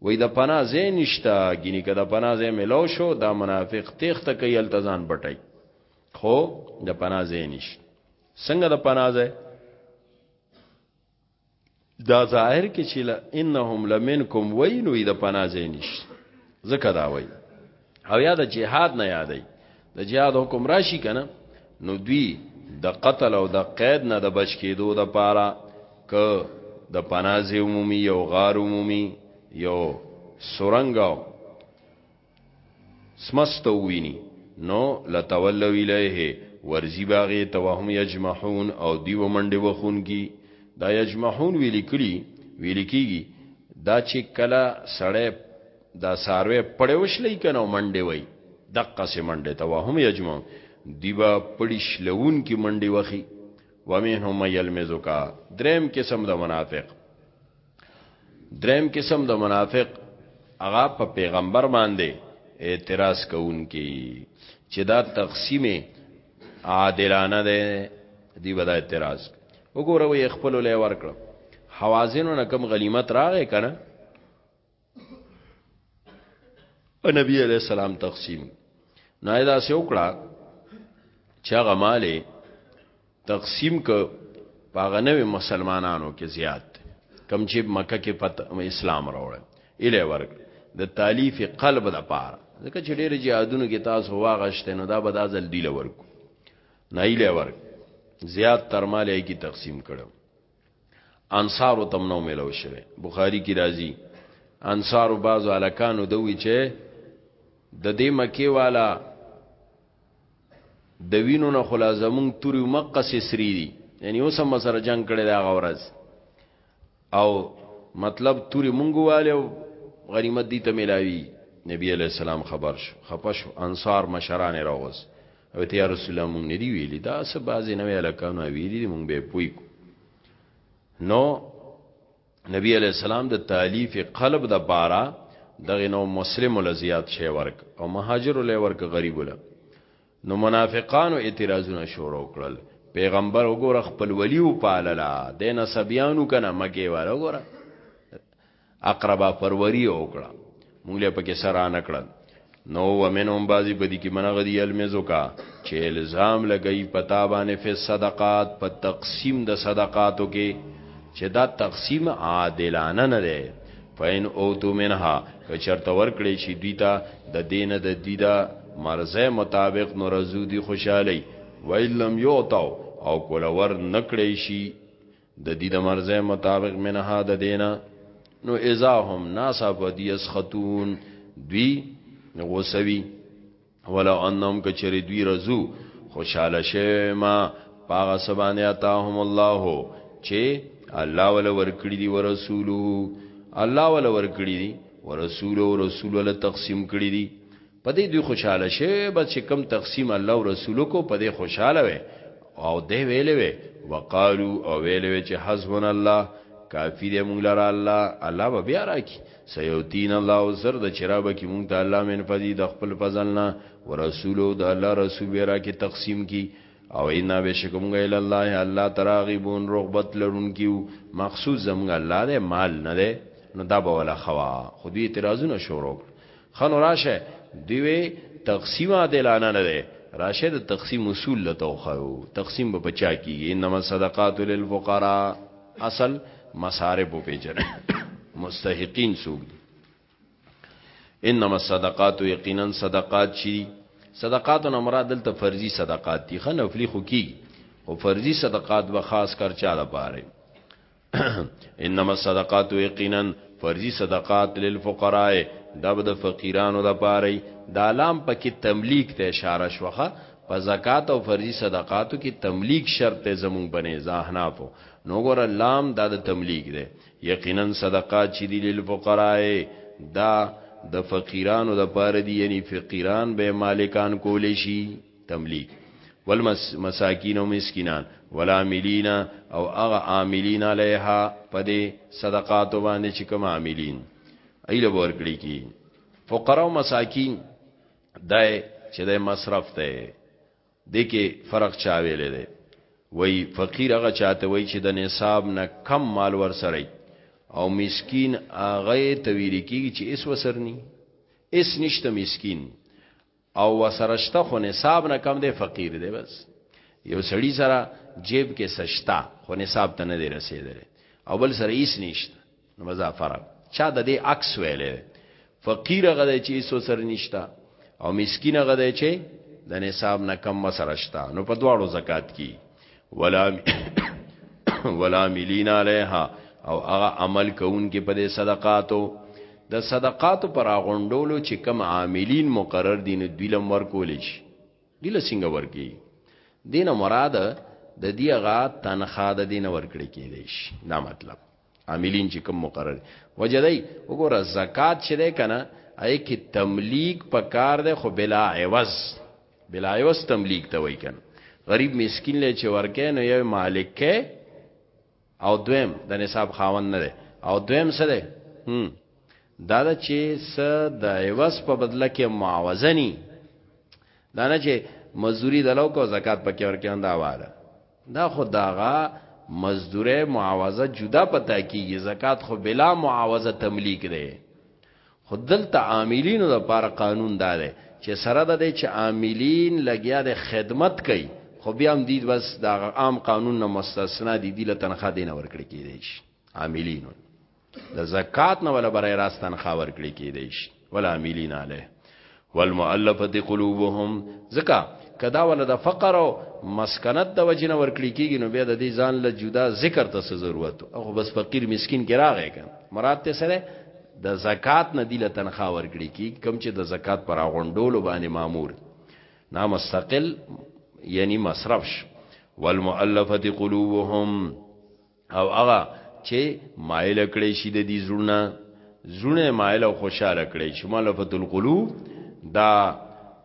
[SPEAKER 1] وای د پناه ځای نشتا ګینه کده پناه ځای ملو شو دا منافق تخت کوي التزان بټای خو د پناه ځای نش څنګه د پناه ځای دا ظاهر کې چې انهم لمنکم وینوي د پناه ځای نش زکه دا وای او یا د جهاد نه یادای د جهاد حکم راشي کنه نو دوی د قتل او د قید نه د بچ کېدو د پاره ک د پناز عمومي او غار عمومي یو سورنګاو سمستو ویني نو لتولو الیه ورزی باغی توهم یجمحون او دی ومنډه وخون کی دا یجمحون ویلی کړي ویل کیږي دا چې کله سړی دا ساروی پړې وشلې کنه او منډې وای دقه سي منډې ته وهم یجمعون دیبا پړې شلون کې منډې وخی ومنهم یلمزک دریم قسم د منافق دریم قسم د منافق هغه په پیغمبر باندې اعتراض کوونکی چې دا تقسیم عادلانه ده دی ودا اعتراض وګوره وي خپل لې ورکړه حوازینو نه کم غلیمت راغې کنه او نبی علیہ السلام تقسیم نه دا سه وکړه چې هغه مالې تقسیم ک پاغه نوې مسلمانانو کې زیات کم چې مکه کې پت اسلام راوړل اله ورک د تالیف قلب د پاره ځکه چې ډېر جهادونو کې تاسو واغشته نو دا به د ازل دی لور کو نه اله ورک زیات ترماله کې تقسیم کړو انصار تم نو ملو شوه بخاری کی راضی انصار بعض الکانو دوی چې د دې مکی والا د وینو نه خلا زمون توري مقص سری دي یعنی اوس هم سره جنگ کړي دا غورز او مطلب توري مونږواله او غنیمت دي ته ملاوي نبی علیہ السلام خبر شو خپش انصار مشران راوس او ته یا رسول الله مونږ نه دی ویلی دا څه بازي نه ویل کانو ویلی دی مونږ به پوي کو نو نبی علی السلام د تالیف قلب د بارا دغه نو مسلم لزیات شی ورک او مهاجر له ورک غریب له نو منافقانو اعتراضونه شروع کړل پیغمبر وګوره خپل ولی او پاللا د نسبیانو کنه مګي واره وګوره اقربا پروری وکړه مونږ له پکې سره نه کړل نو ومنهم بازی پدی کی منغ دی المزو کا چې الزام لګئی پتا باندې فی صدقات په تقسیم د صدقاتو کې چې دا تقسیم عادلانه نه دی فین او تو منها که چرته ورکړي شي دوی ته د دینه د دوی دا مرزه مطابق نو رزو دی خوشحالي ویلم یو تاو او کولور نکړي شي د دې د مرزه مطابق منها د دینا نو اذا هم ناسا بدی اسختون دوی غوسوی ولو انهم کچری دوی رزو خوشاله شه ما پاغه سبانه اتاهم الله چې الله ول ورکړي دي ورسوله الله ول ورکړي دي ورسوله او رسول ول تقسیم کړي دي په دې دوی خوشاله شوی بس چې کم تقسیم الله او رسول کو په دې خوشاله وي او دې ویلې وي وقالو او ویلې وي چې حسبنا الله کافی دې مونږ لره الله الله به بیا راکی سيوتين الله او زر د چرابه کې مونږ ته الله من فضي د خپل فضل نه ورسول او د الله رسول به را کې تقسیم کی او ان بشکمږه ال الله الله تراغبون رغبت لرون کیو مخصوص زمږه الله دې مال نه ده نو دا به ولا خوا خو دې اعتراضونه شروع کړ خنو راشه دیوی تقسیم عادلانه نه ده راشه د تقسیم اصول له توخو تقسیم به بچا کیږي انما صدقات للفقراء اصل مصارف په پیژنه مستحقین سوق دي انما صدقات یقینا صدقات شي صدقات نه مراد دلته فرضي صدقات دي خنه نفلي خو کی او فرضي صدقات به خاص کر چا لپاره انما الصدقات یقینا فرضی صدقات للفقراء دا به د فقیرانو د پاره دا لام پکې تملیک ته اشاره شوخه په زکات او فرضی صدقاتو کې تملیک شرط ته زمون بنې زاهنافو نو ګور لام دا د تملیک ده یقینا صدقات چې دی للفقراء دا د فقیرانو د پاره دی یعنی فقیران به مالکان کول شي تملیک والمساکین او مسکینان والعاملین او هغه عاملین علیها پدې صدقات باندې چې کوم عاملین ایله ورکړي کی فقرا او مساکین دای چې د مصرف ته د کې فرق چا ویلې ده وای فقیر هغه چاته وای چې د نصاب نه کم مال ور سره او مسکین هغه تویل کیږي چې اس وسرنی اس نشته مسکین او وسرشته خو نصاب نه کم دی فقیر دی بس یو سړی سره جیب کې سشتا خو نصاب ته نه دی رسیدل او بل سره هیڅ نشته نو مزه فرق چا د دې عکس ویلې فقیر غدای چې سو سر نشتا او مسکین غدای چې د نصاب نه کم وسرشتا نو په دواړو زکات کی ولا ولا ملین علیها او هغه عمل کوونکې په دې صدقاتو د صدقاتو پر غونډولو چې کم عاملین مقرر دي نو دوی لم ورکول شي دوی له څنګه ورکی دینه مراد د دیغه تنخواه د دینه ورکړي کېدې شي دا مطلب عاملین چې کوم مقرر وجدای وګوره زکات چې ده کنه اې کې تملیک په کار ده خو بلا عوض بلا عوض تملیک ته وای کنه غریب مسکین له چې ورکه نو یو مالک کې او دویم د نصاب خاون نه ده او دویم څه ده هم دا د چې س د عوض په بدله کې معاوضه ني دا نه چې مزوري دلو کو زکات پکې ورکه انده واده دا خو داغه مزدوره معاوضه جدا پتا کیږي زکات خو بلا معاوضه تملیک دی خو دلته عاملینو لپاره قانون دا دی چې سره د دې چې عاملین لګیا د خدمت کوي خو بیا هم دید بس دا عام قانون نه مستثنا دي دی له تنخواه دینه ورکړي کیږي عاملینو د زکات نه ولا برای راستن خاور کړی کیدای شي ولا عاملین علیه والمؤلفه قلوبهم زکا کدا ولا د فقر او مسکنت د وجنه ور کړی کیږي نو بیا د دې ځان له جدا ذکر ته ضرورت او بس فقیر مسکین کې راغی کن مراد ته سره د زکات نه دی له تنخوا ور کړی کیږي کم چې د زکات پر غونډولو باندې مامور نا مستقل یعنی مصرف والمؤلفه قلوبهم او هغه چې مایل کړی شي د دې زړونه زړونه مایل او خوشاله کړی شي مالفت القلوب دا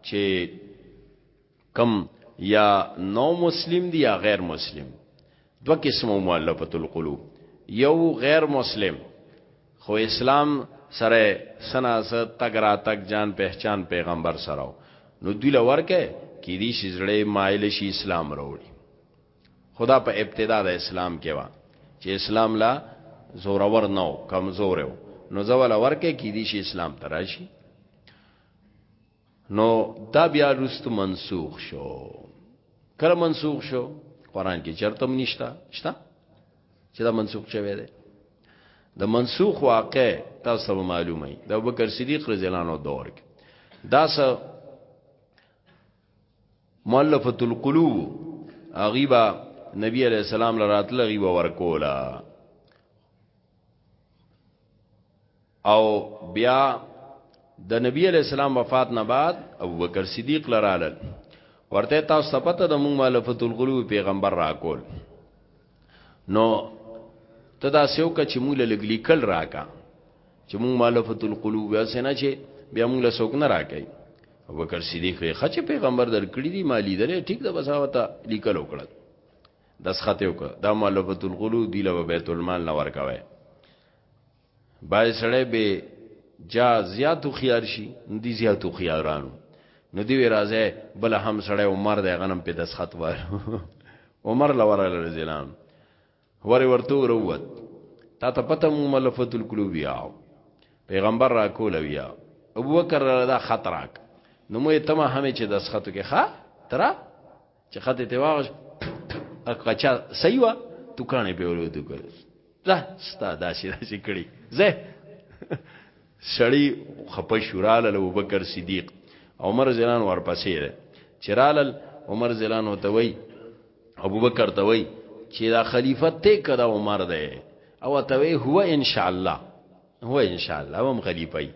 [SPEAKER 1] چې کم یا نو مسلم دی یا غیر مسلم دو قسمو مالفت القلوب یو غیر مسلم خو اسلام سره سناسه تګ را تګ جان پہچان پیغمبر سره نو دوی لور کې کې دي شزړې مایل شي اسلام وروړي خدا په ابتدا د اسلام کې وا چې اسلام لا زورور نو کمزور و نو زول ورکه کې دي شي اسلام تراشي نو دا بیا رست منسوخ شو کله منسوخ شو قران کې چرته نشتا شتا چې دا منسوخ شوی دی د منسوخ واقع تاسو معلومه ده د ابوبکر صدیق رضی الله عنه دور کې دا سه مؤلفه القلوب اغیبا نبی علیہ السلام لراتل غیبا ورکولا او بیا د نبی علیہ السلام وفات نه بعد ابوبکر صدیق لرالل ورته تاسو پته د مونږ مؤلفه القلوب پیغمبر راکول نو تدا سیو کا چې موږ لګ لیکل راکا چې موږ مالفت القلوب یا سینا چې بیا موږ له سوک نه راکای ابو بکر صدیق یې خچ پیغمبر درکړي دي مالی درې ټیک د بساوتا لیکل وکړل دسخته وکړه دا مالفت القلوب دی له بیت المال نه ورکاوه بای سړی به جا زیاتو خيار شي دي زیاتو خيارانو نو دی راځي بل هم سړی عمر د غنم په دسخط وای عمر لور الزلام ور ورته وروت تا ته پته مو ملفت القلوب یا پیغمبر را کول یا ابو بکر را دا خطرک نو مې تمه همې چې دسخط کې ښا ترا چې خطه ته واغش اکچا سیوا تو کانه په ورو تو کړ دا ستا داسې داسې کړي زه سړی خپه شورال له ابوبکر صدیق عمر زلان ورپسې ده چرال عمر زلان او توي ابوبکر توي چې دا خلیفہ ته کړه عمر ده او توي هو ان شاء الله هو ان شاء الله هم خلیفہ وي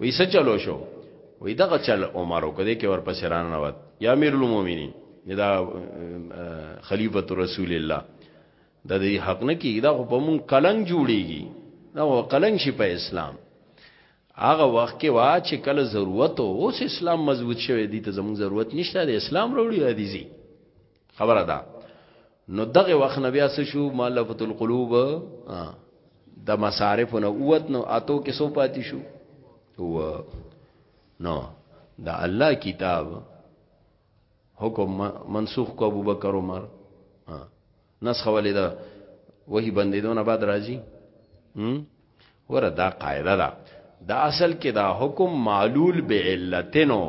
[SPEAKER 1] وی څه چلو شو وی دغه چل عمر وکړي کې ورپسې رانه نوت یا امیر المؤمنین دا خلیفۃ رسول الله د دې حق نه کی دا په مون کلنګ جوړیږي دا کلنګ شي په اسلام هغه وخت کې وا چې کله ضرورت او اوس اسلام مضبوط شوی دی ته زموږ ضرورت نشته د اسلام وروړي حدیثي خبره ده نو دغه وخت نه بیا څه شو مالفت القلوب د مصارف نه اوت نو اتو کې سو پاتې شو و نو دا الله کتاب حکم منسوخ کو ابو بکر عمر نسخ ولې دا وਹੀ بندیدونه بعد راځي ور دا قاعده ده دا اصل کې دا حکم معلول به علتنو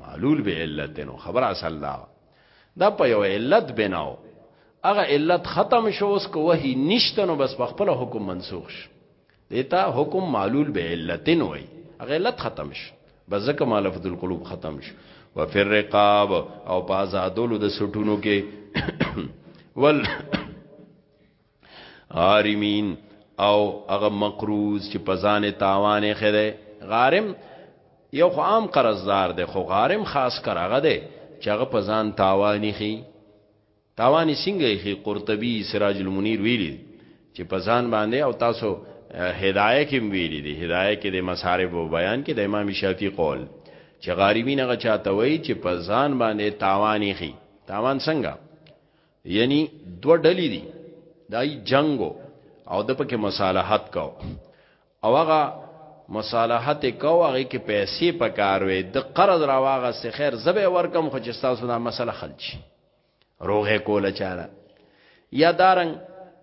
[SPEAKER 1] معلول به علتنو خبر اصل دا دا په یو علت بناو هغه علت ختم شو اوس کو وحی نشته نو بس په خپل حکم منسوخ شو دیتا حکم معلول به علتن وای هغه علت ختم شو بزک مالفت القلوب ختم شو وفر رقاب او په آزادولو د سټونو کې ول غارمین او هغه مقروض چې په ځان تاوان یې خره غارم یو خو عام قرضدار دی خو غارم خاص کر هغه دی چې هغه په ځان تاوانی خي تاوانی څنګه خي قرطبي سراج المنیر ویلي چې په ځان باندې او تاسو هدايه کې ویلي دي هدايه کې د مصارف او بیان کې د امام شافعي قول چې غاریبین هغه چاته وایي چې په ځان باندې تاوانی خي تاوان څنګه یعنی دو ډلې دي دای جنگو او د پکې مصالحت کو او هغه مصالحت کو هغه کې پیسې پکاروي د قرض راواغه سي خیر زبې ورکم خو چې تاسو دا مسله خلچ روغه کوله چاره یا دارنګ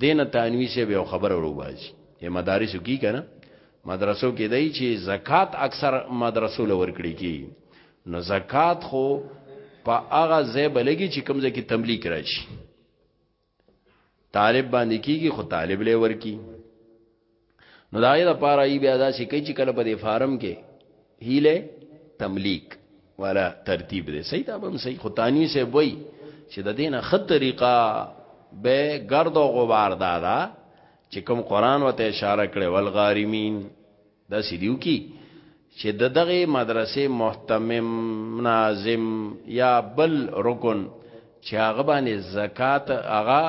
[SPEAKER 1] دې نه تانوی صاحب یو خبره وروباسي یې مدارسو کی کنه مدرسو کې دی چې زکات اکثر مدرسو لور کړی کی نو زکات خو په هغه ځای بلګي چې کوم ځای کې تملیک راشي طالب باندې کیږي خو طالب لور کی نو دا یې د پاره ای بیا دا چې کوي چې کله په دې فارم کې هیله تملیک والا ترتیب دی صحیح دا به صحیح ختانی سه وای چې د دینه خط طریقه به گرد او غبار دادا چې کوم قران وته اشاره کړي والغارمین دا سیدیو کی چې د دغه مدرسې محتمم ناظم یا بل رکن چې هغه باندې زکات هغه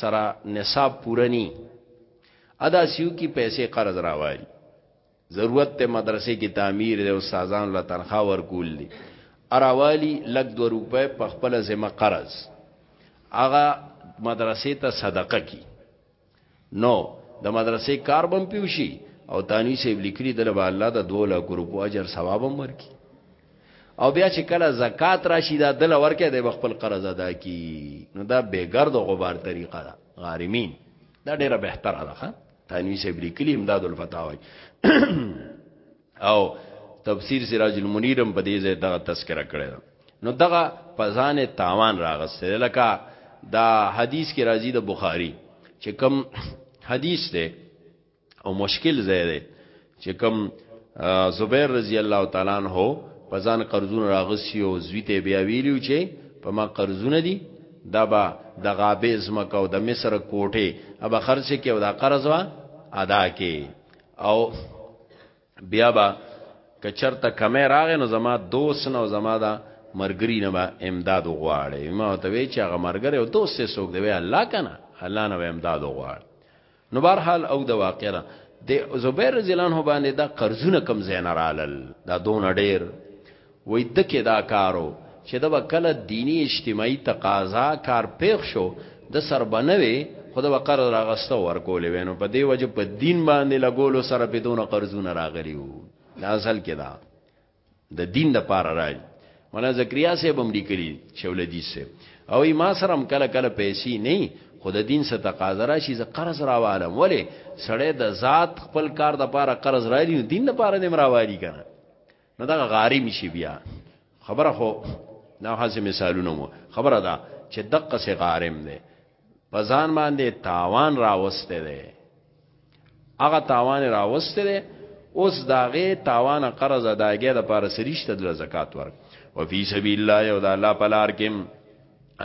[SPEAKER 1] سره نصاب پورنی ادا سیو کی پیسې قرض راوالي ضرورت ته مدرسې کې تعمیر دی استادان له تنخوا ورکول دي اراوالی لګ 2 روپے په خپل ذمہ قرض اغه مدرسې ته صدقه کی نو د مدرسې کار بم پیوشي او تانی سیب لیکلی دله با الله د 2 لک روپو اجر ثواب هم ورکي او بیا چې کله زکات راشي دا دله ورکه د خپل قرض ادا کی نو دا بیګر د غبار طریقه ده غارمین دا ډیره بهتره ده ښا تنوی صاحب لیکلی امداد الفتاوی او تفسیر سراج المنیرم په دې ځای دغه تذکرہ کړی نو دغه پزان تاوان راغسته لکه دا حدیث کې راځي د بخاری چې کم حدیث ته او مشکل ځای دی چې کوم زبیر رضی الله تعالی عنہ په ځان قرضونه راغسی او زویته بیا ویلو چې په ما قرضونه دي دا با د غابې زمکه او د مصر کوټه ابا خرج کې او دا قرض وا ادا کې او بیا با کچرته کمه راغې نو زما دوست نو زما دا مرګری نه با امداد غواړي ما ته وی چې هغه مرګره او دوست سوګ دی الله کنه الله نه امداد غواړي نو بهر حال او د واقع نه د زبیر رضی الله عنه باندې دا قرضونه کم زین رالل دا دون ډیر وې د کې دا کارو چې دا وکړه دینی اجتماعي تقاضا کار پیښ شو د سربنوي خود به قرض راغسته ورکولې وینو په دی وجه په دین باندې لګولو سره په دون قرضونه راغلیو دا اصل کې دا د دین د پاره راځي مولا زکریا صاحب هم لیکلی شولدی صاحب او ما سره هم کله کله پیسې نه خود دین څخه تقاضا راشي ز قرض راوالم ولی سړی د ذات خپل کار د پاره قرض رالی نو دین د پاره نیم راوالی کنه نو دا غاری میشي بیا خبره خو دا هڅه مثالونه مو خبره ده چې دقه سه غارم ده په ځان باندې تاوان راوسته دی هغه تاوان راوسته دی اوس داغه تاوان قرض اداګه د پاره سریشت د زکات ورک او فی سبیل الله یو د الله پلار کې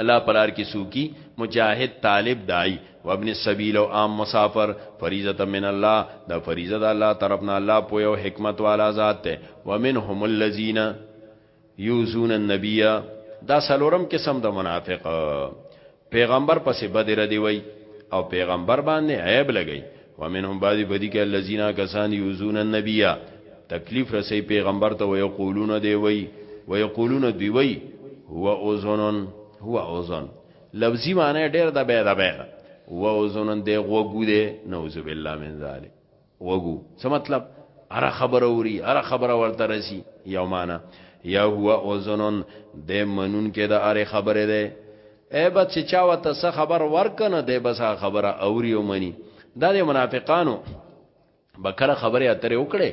[SPEAKER 1] الله پلار کې سوکی مجاهد طالب دای و ابن السبیل او عام مسافر فریضه من الله دا فریضه د الله طرفنا الله پوی او حکمت والا ذات ته ومنهم الذین یوزون النبی دا سلورم قسم د منافق پیغمبر پسې بدر دی وای او پیغمبر باندې عیب لګی ومنهم بعضی بدی کې الذین کسان یوزون النبی تکلیف رسي پیغمبر ته ویقولون دی وای ویقولون دی وای هو اوزنن هو اوزن لفظی معنی ډیر د بیا د بیا و اوزنن دی غوګو دی نعوذ بالله من ذلک وګو څه مطلب اره خبره اوري اره خبره ورته رسی یو معنا یا هو اوزنن د منون کې د اره خبره ده ای بس چې چا وته څه خبر ورکنه د بس خبره اوري او مني دا د منافقانو بکره خبره اترې وکړي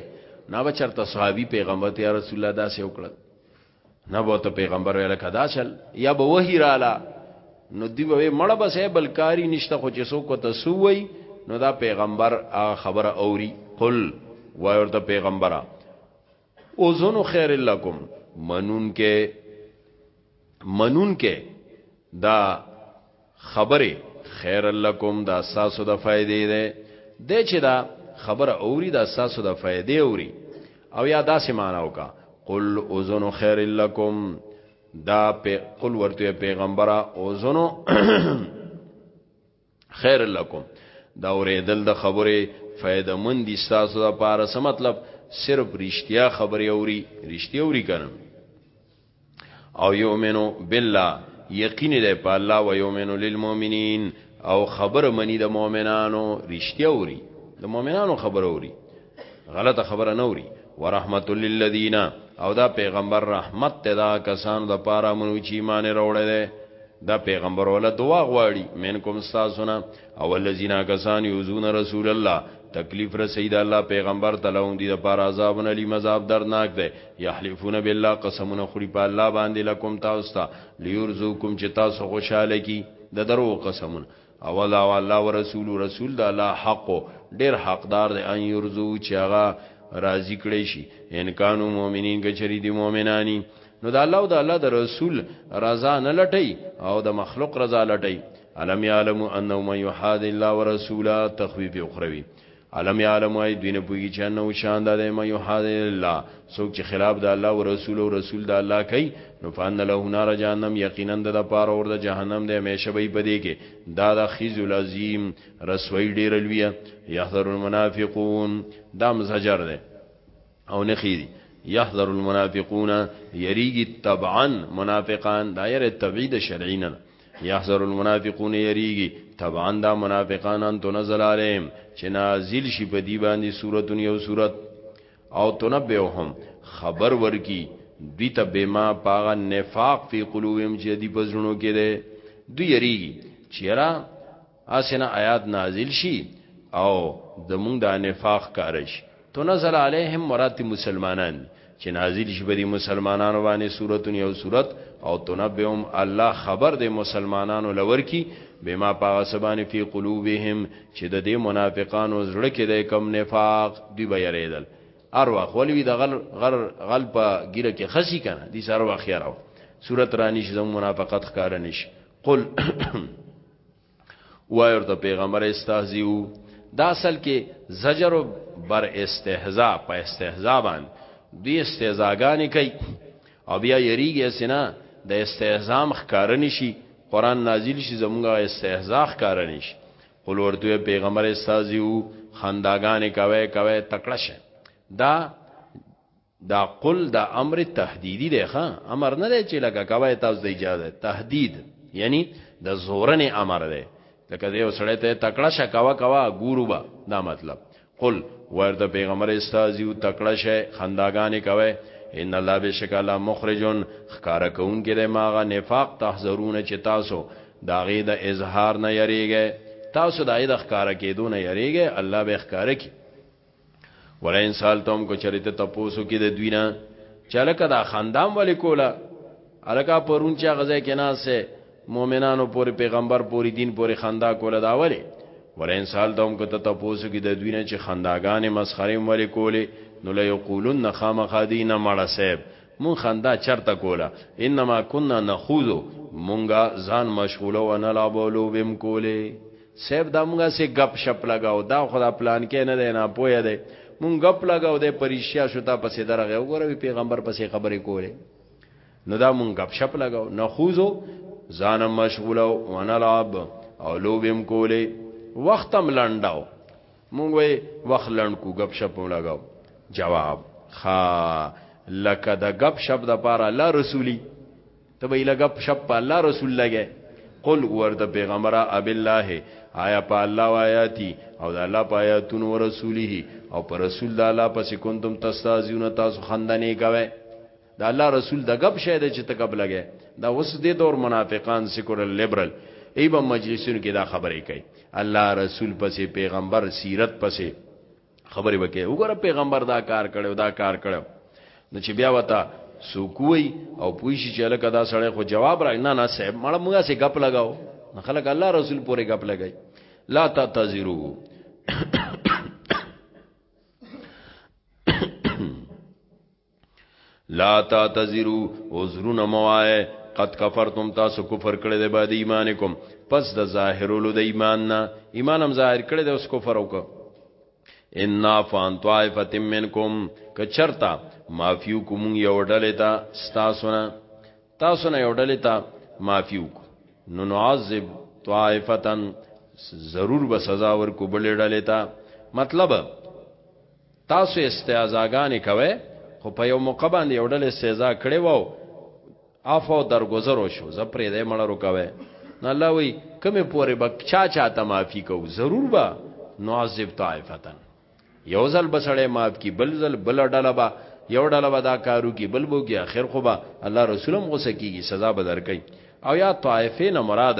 [SPEAKER 1] نه بچرته صحابي پیغمبر ته رسول الله دا سه وکړه نه به ته پیغمبر ویل کدا چل یا به وحی رااله نو دی به مړه بس بلکاری نشته خو چې سو کو ته سوی نو دا پیغمبر خبره اوري قل وای ورته پیغمبره اوزن خیر لکم منون کې منون کې دا خبرې خیر لکم دا ساسو د فائدې ده د چې دا خبره اوري دا ساسو د فائدې اوري او یا داسې معنا وکا قل اذن خیر لکم دا په قل ورته پیغمبره اذن خیر لکم دا اورېدل د خبره فائدہ مند دي تاسو لپاره څه مطلب صرف رښتیا خبري اوري رښتیا اوري کنه او یؤمنو بالله یقین دی په الله او یؤمنو للمؤمنین او خبر منی د مؤمنانو رښتیا اوري د مؤمنانو خبر اوري غلطه خبره نه اوري ورحمت للذین او دا پیغمبر رحمت ته دا کسانو د پاره منو چې ایمان وروړي دا پیغمبر ول دعا غواړي من کوم تاسو نه او الذين كسان يؤذون رسول الله تکلیف رسید الله پیغمبر تلون دی د پار عذاب علی مذاب درناک دی یحلفون بالله قسمون خری په الله باندې لکم تاسو ته لیرزوکم چې تاسو خوشاله کی د درو قسمون او الله او الله ورسول رسول د الله حق ډیر حقدار دی ان یرزو چې هغه راضی کړي شي ان کانو مؤمنین کچری دی مؤمنانی نو د الله او د الله د رسول رضا نه لټي او د مخلوق رضا لټي علم یعلم انه من یحاد الله ورسوله تخویف اخروی علم یعلم ای دین پوی چې انه شان د ما یحاد الله څوک چې خلاف د الله او رسول او رسول د الله کوي نو فان له نار جهنم یقینا د پاره اور د جهنم د همیشه به پدې کې دا د خیز العظیم رسوی ډیر لویه یحذر المنافقون دام زجر ده او نخیری یحذر المنافقون یریږي طبعا منافقان دایره تبعید شرعی نه یحذر المنافقون یریږي طبعا دا منافقان ان تنزل علیهم چې نازل شي په دی باندې سورته یو سورت او تنبئهم خبر ورکی دوی ته بما پاغه نفاق فی قلوبهم چې دی پزړونو کې ده دوی یریږي چیرې اسنه آیات نازل شي او د مونږ د نفاق کارش تنزل علیهم مرات مسلمانان چې نازل شي بری مسلمانانو باندې صورت یو صورت او تنبهم الله خبر د مسلمانانو لور کی بما پاسبان فی قلوبهم چې د دې منافقانو زړه کې د کم نفاق دی بیریدل اروا خولوی د غل غر غل په ګیره کې خسی کنه دي سره واخیراو صورت رانیش زمو منافقت ښکارنیش قل وایور د پیغمبر استهزیو دا اصل کې زجر بر استهزاء په استهزاء باندې دی استهزاګانې کوي او بیا یریږي سینا د استهزام ښکارن شي قران نازل شي زمونږه استهزاء ښکارن شي قل ورته پیغمبر استهزیو خنداګانې کوي کوي تکړه شه دا دا قل دا امر تهدیدی دی ښا امر نه دی چې لکه کوي تاسو د اجازه تهدید یعنی د زورن امر دی لکه دی وسړی ته تکړه شکوا کوا ګورو با دا مطلب قل ورته پیغمبر استازیو تکړه شي خنداګانې کوي ان الله بشکل مخرجون خکارا کون کې د ماغه نفاق تحذرون چې تاسو دا غي د اظهار نه یریږي تاسو د اې د خکارا کېدو نه یریږي الله به خکارا کی ولئن سالتم کو چرته تپوسو کې د دوی نه چلکه دا خاندام ولې کولا الکا پرون چې غزا کې ناسه مؤمنانو پورې پیغمبر پورې دین پورې خندا کوله دا ولې ولئن سالتم کو ته تپوسو کې د دوی نه چې خنداګانې مسخره ولې کولې نو لا یقولون خامخادین مړه صاحب مون خندا چرته کوله انما كنا نخوذ مونږه ځان مشغوله و نه لا بولو بم کوله صاحب دا موږ سه غپ شپ لگاو دا خدا پلان کې نه دی نه پوهه دی موږ غپ لگاو د پریشیا شتا پسې درغه وګوره پیغمبر پسې خبرې کولې نو دا موږ غپ شپ لگاو نه خوزو ځان مشغول او ونلعب او لوبم کولې وختم لنډاو موږ وې وخت لنډ کو غپ شپ لگاو جواب خا لکه د غپ شپ د پاره الله رسولي ته به لګ شپ په الله رسول لګې قل ورته پیغمبر اب الله آیا په الله او آیاتی او د الله په آیاتونو او رسوله او پر رسول د الله پس کوندم تستازیونه تاسو خندنې کوي د الله رسول د غب شه د چې تکب لګې دا اوس دې دور منافقان سیکولر لیبرل ایبه مجلسونو کې دا خبرې کوي الله رسول پسې پیغمبر سیرت پسې خبرې وکي وګوره پیغمبر دا کار کړو دا کار کړو نو چې بیا وتا سوکوي او پوښي چې لکه دا سړی خو جواب را نه نه صاحب مړه موږ سه غپ لگاو نه خلک الله رسول پورې غپ لګای لا تعتذرو لا تعتذرو عذرونه موای قد کفرتم تاسو کفر کړی دی بعد ایمانکم پس د ظاهرولو د ایمان نه ایمان هم ظاهر کړی دی اوس کفر وکړه ان فان طائفه منکم کچرتا مافیو کوم یو ډلې ته تاسو نه تاسو نه یو ډلې ته مافیو نو نعذب طائفه ضرور به سزا ورکو بلې ډلې ته مطلب تاسو استعزاګانې کوي خو په یو موقع باندې یو ډل استعزا کړي وو عفو درگذر شو زپرې دې مړرو کوي نه الله وی کمه پورې بک چا چا ته معافي کو ضرور با نعذب طائفتن یو ځل بسړې معاف کی بل ځل بل ډله با یو ډله به دا کارو کی بل بو کی اخر خو به الله رسولم غوسه کیږي سزا به درکې او یا طائفین مراد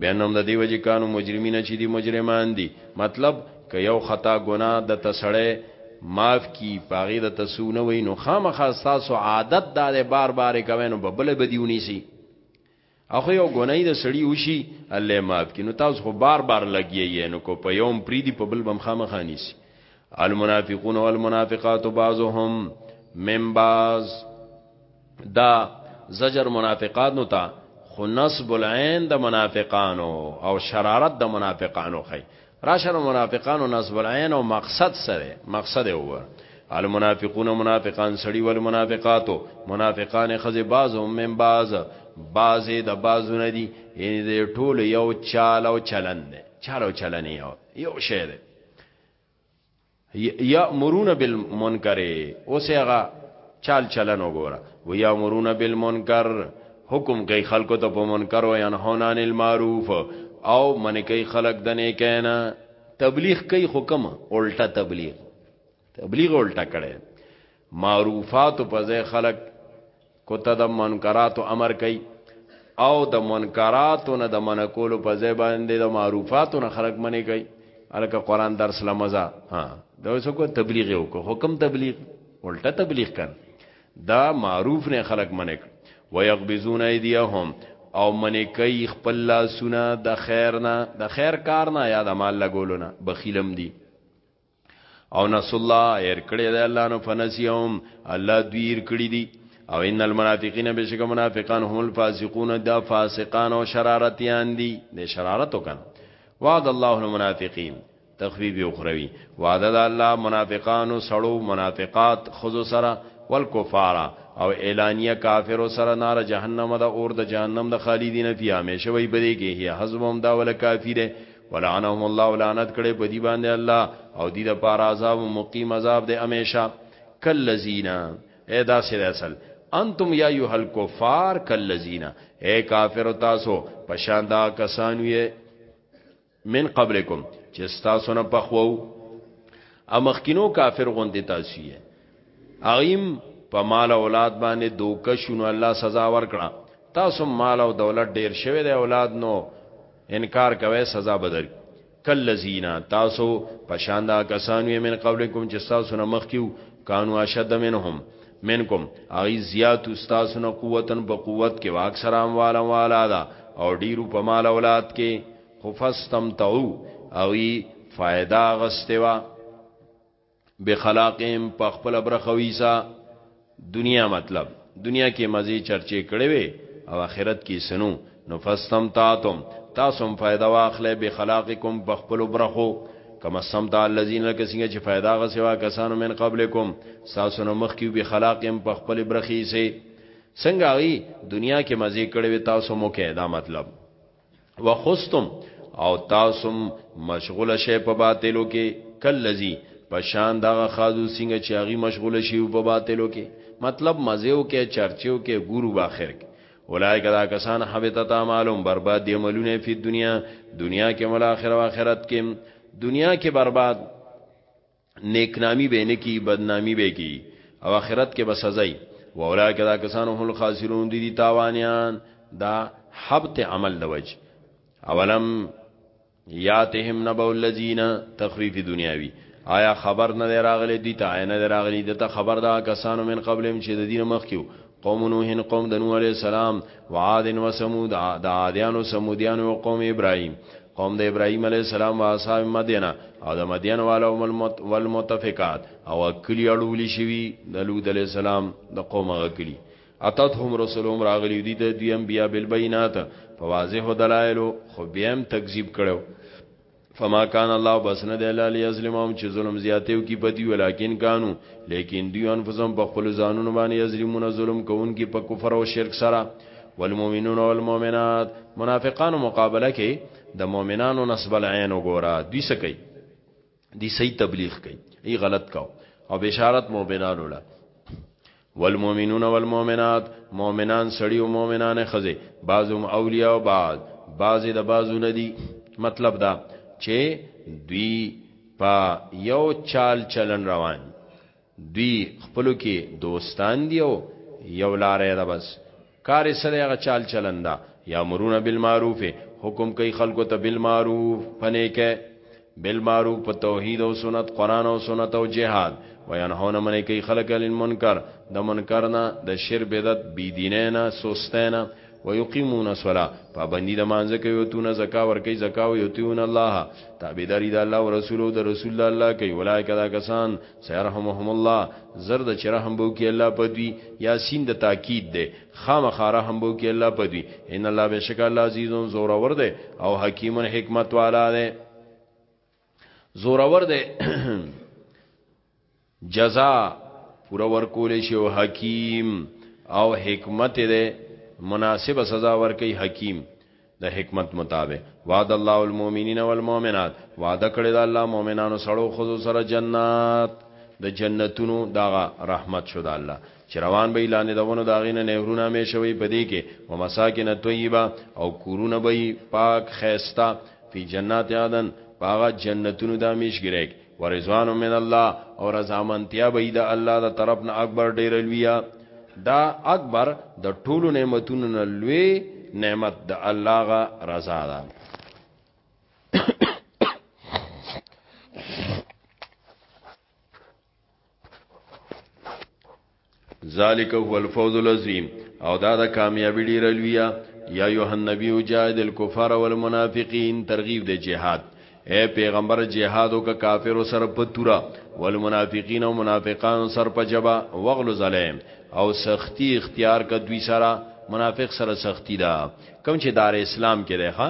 [SPEAKER 1] بیا نوم د دیو جی کانو مجرمین چې دی مجرمان دي مطلب که یو خطا ګناه د تسړې معاف کی پاغي د تسونه وي نو خامخا تاسو عادت دار بار بار کوي نو ببل بدیونی سي اخو یو ګنای د سړی وشي الله معاف کی نو تاسو خو بار بار لګیږئ نو کو په یوم پری دی په بل بم خامخا نیسی المنافقون والمنافقات بعضهم من بعض دا زجر منافقانو ته خو نصب العين د منافقانو او شرارت د منافقانو خي راشن منافقانو نصب العين او مقصد سره مقصد وګور المنافقون منافقان سړي ول منافقاتو منافقان خزه باز هم من باز باز د بازو نه دي یعنی د ټول یو چال او چلن دي چال او چلن یو یو شی دي یامرون بالمنکر اوس هغه چال چلن وګوره و یامرون بالمنکر حکم کوي خلکو ته په منکر او ينهون عن المعروف او من کوي خلک د نیکینا تبلیغ کوي حکم الټا تبلیغ تبلیغ الټا کړي معروفات په ځای خلق کوته د منکراتو امر کوي او د منکراتو نه د من کولو په ځای باندې د معروفاتو نه خلق منې کوي الکه قران درس لمزه ها دا اوس کو تبلیغ یو کو حکم تبلیغ الټا تبلیغ کن دا معروف نه خلق منې ويغبزون ايديهم او منې کوي خپل لاسونه د خیر نه د خیر کار نه یا د مال لګولو نه بخیلم دي او نس الله ایر کړی دی الله نو فنسیهم الله دوی ایر کړی دی او ان المنافقین بشک منافقان هم الفاسقون دا فاسقان او شرارتیان دی د شرارت وکړه وعد الله المنافقین تخفیف اخروی وعده د الله منافقانو سړو منافقات خذو سره والکفارا او اعلانیه کافر سره نار جهنم د اور د جهنم د خالدین فی همیشه وی بریږي هي حزبهم دا ول کافر ولعنهم الله ولعنت کړي په دې باندې الله او دې د پار عذاب مقیم عذاب دې همیشه کلذینا اے دا سره اصل انتم یا ایها الکفار کلذینا اے کافر تاسو پشان دا کسان وی من قبلکم چې تاسو نه پخوو امخکینو کافر غوندې تاسو یې اغیم په مال اولاد باندې دوکه شونو الله سزا ورکړه تاسو مال او دولت ډیر شوی دی اولاد نو انکار کوي سزا بدل کلذینا تاسو پشاندا کسانو یې من قبلکم چې تاسو نه مخ کیو کانو اشد منهم منکم اغي زیات تاسو نه قوتن په قوت کې واک سلام والا والا دا او ډیرو په مال اولاد کې خفستم تعو اغي فائدہ غستوا بخلاقهم په خپل برخويسا دنیا مطلب دنیا کې مزي چرچې کړې وي او آخرت کې سنو نو فاستمتعتم تاسو هم فائدہ واخلې بخلاقکم په خپل برخو کما سمتا الذين لك څنګه چې فائدہ غ سوا کسانو من قبلکم تاسو نو مخ کې بخلاقهم په خپل برخي سي څنګه وي دنیا کې مزي کړې وي تاسو مو کې دا مطلب وخستم او تاسو مشغول شئ په باطلو کې کلذي پشان دغه خادو سنگ چې هغه مشغول شي په باطلو کې مطلب مزیو کې چرچیو کې ګورو باخر کې اولایک دا کسان حبتت اعمالهم برباد دی عملونه په دنیا دنیا کې مل اخر او اخرت کې دنیا کې برباد نیک نامی به نه کی بدنامی به کی او آخرت کې به سزای و اولای کدا کسان هم الخاسرون دي دي تاوانيان دا حبت عمل د وجه اولم یاتهم نبو الذین تخفیف دنیاوی آیا خبر نه راغلی دی ته نه راغلی دی ته خبر دا کسانو من قبلم چې د دین مخ کیو قوم نوح قوم د نوح علی السلام وعاد و ثمود د عادیانو ثمودیانو او قوم ابراهیم قوم د ابراهیم علی السلام او اصحاب مدینه او د مدین والو والمتفقات او کلی اړول شوی د لوط علی السلام د قوم غکلی اتتهم رسولهم راغلی دی د دوی انبیا بالبینات په واضح دلایل خو بیا هم تکذیب کړو فما کان الله بس نه دی لالی ازلمهم چې ظلم زیاتیو کی پدی ولیکن کانو لیکن دی انفسهم په خپل ځانونو باندې ازلمون ظلم کوونکی په کفر او شرک سره والمؤمنون والمؤمنات منافقانو مقابله کې د مؤمنانو نسب العين وګوره دوی سکی دی صحیح تبلیغ کوي ای غلط کاو او بشارت مؤمنانو له والمؤمنون والمؤمنات مؤمنان سړی او مؤمنان خزه بعضهم اولیاء او بعض بعض د بعضو ندی مطلب دا چې دوی په یو چال چلن روان دوی خپلو کې دوستان دی او یو لارې ده بس کار یې څه دی هغه چال چلند ده یامرون بالمعروف حکم کوي خلکو ته بالمعروف پنه کې بالمعروف په توحید او سنت قران او سنت او جهاد وینهونه منې کوي خلک للمنکر د منکر نه د شر بدعت بی دینه نه سسته نه ويقيمون الصلاه پابندي د مانځ کوي او تونه زکا ور کوي زکا او يتيون الله تابعداري د الله او رسول او د رسول الله کوي ولای کدا کسان سيرحمهم الله زرد چې رحم بو کې الله په دوی یاسین د تاکید ده خامخا رحم بو کې الله په دوی ان الله بشک الله عزیزون زور ور ده او حکیم حکمت والا ده زور ور ده جزاء پورا ور کولې شی او حکیم او حکمت ده مناسب سزا ور کوي حکیم د حکمت مطابق وعد الله المؤمنین والمؤمنات وعده کړی د الله مؤمنانو سره او خزو سره جنات د جنتونو دغه رحمت شو د الله چې روان به اعلان دونه داغینه نهرونه مې شوی پدې کې ومساکن طیبه او کورونه به پاک خيستا فی جنات عدن پاغه جنتونو د میشګریک ورزوان من الله او رضامندتیا به د الله د طرف نه اکبر ډیر لویا دا اکبر د ټولو نعمتونو نه لوی نعمت د الله غ رضا ده ذالک هو الفوز العظیم او دا د کامیابی ډیر لویه یا یوه نبی او جاهد الکفار والمنافقین ترغیب د جهاد اے پیغمبر جهاد او کا کافر سر په تورا والمنافقین او منافقان سر په جبا وغلو ظلم او سختی اختیار کا دوی سره منافق سره سختی دا کوم چې دار اسلام کې دی ښا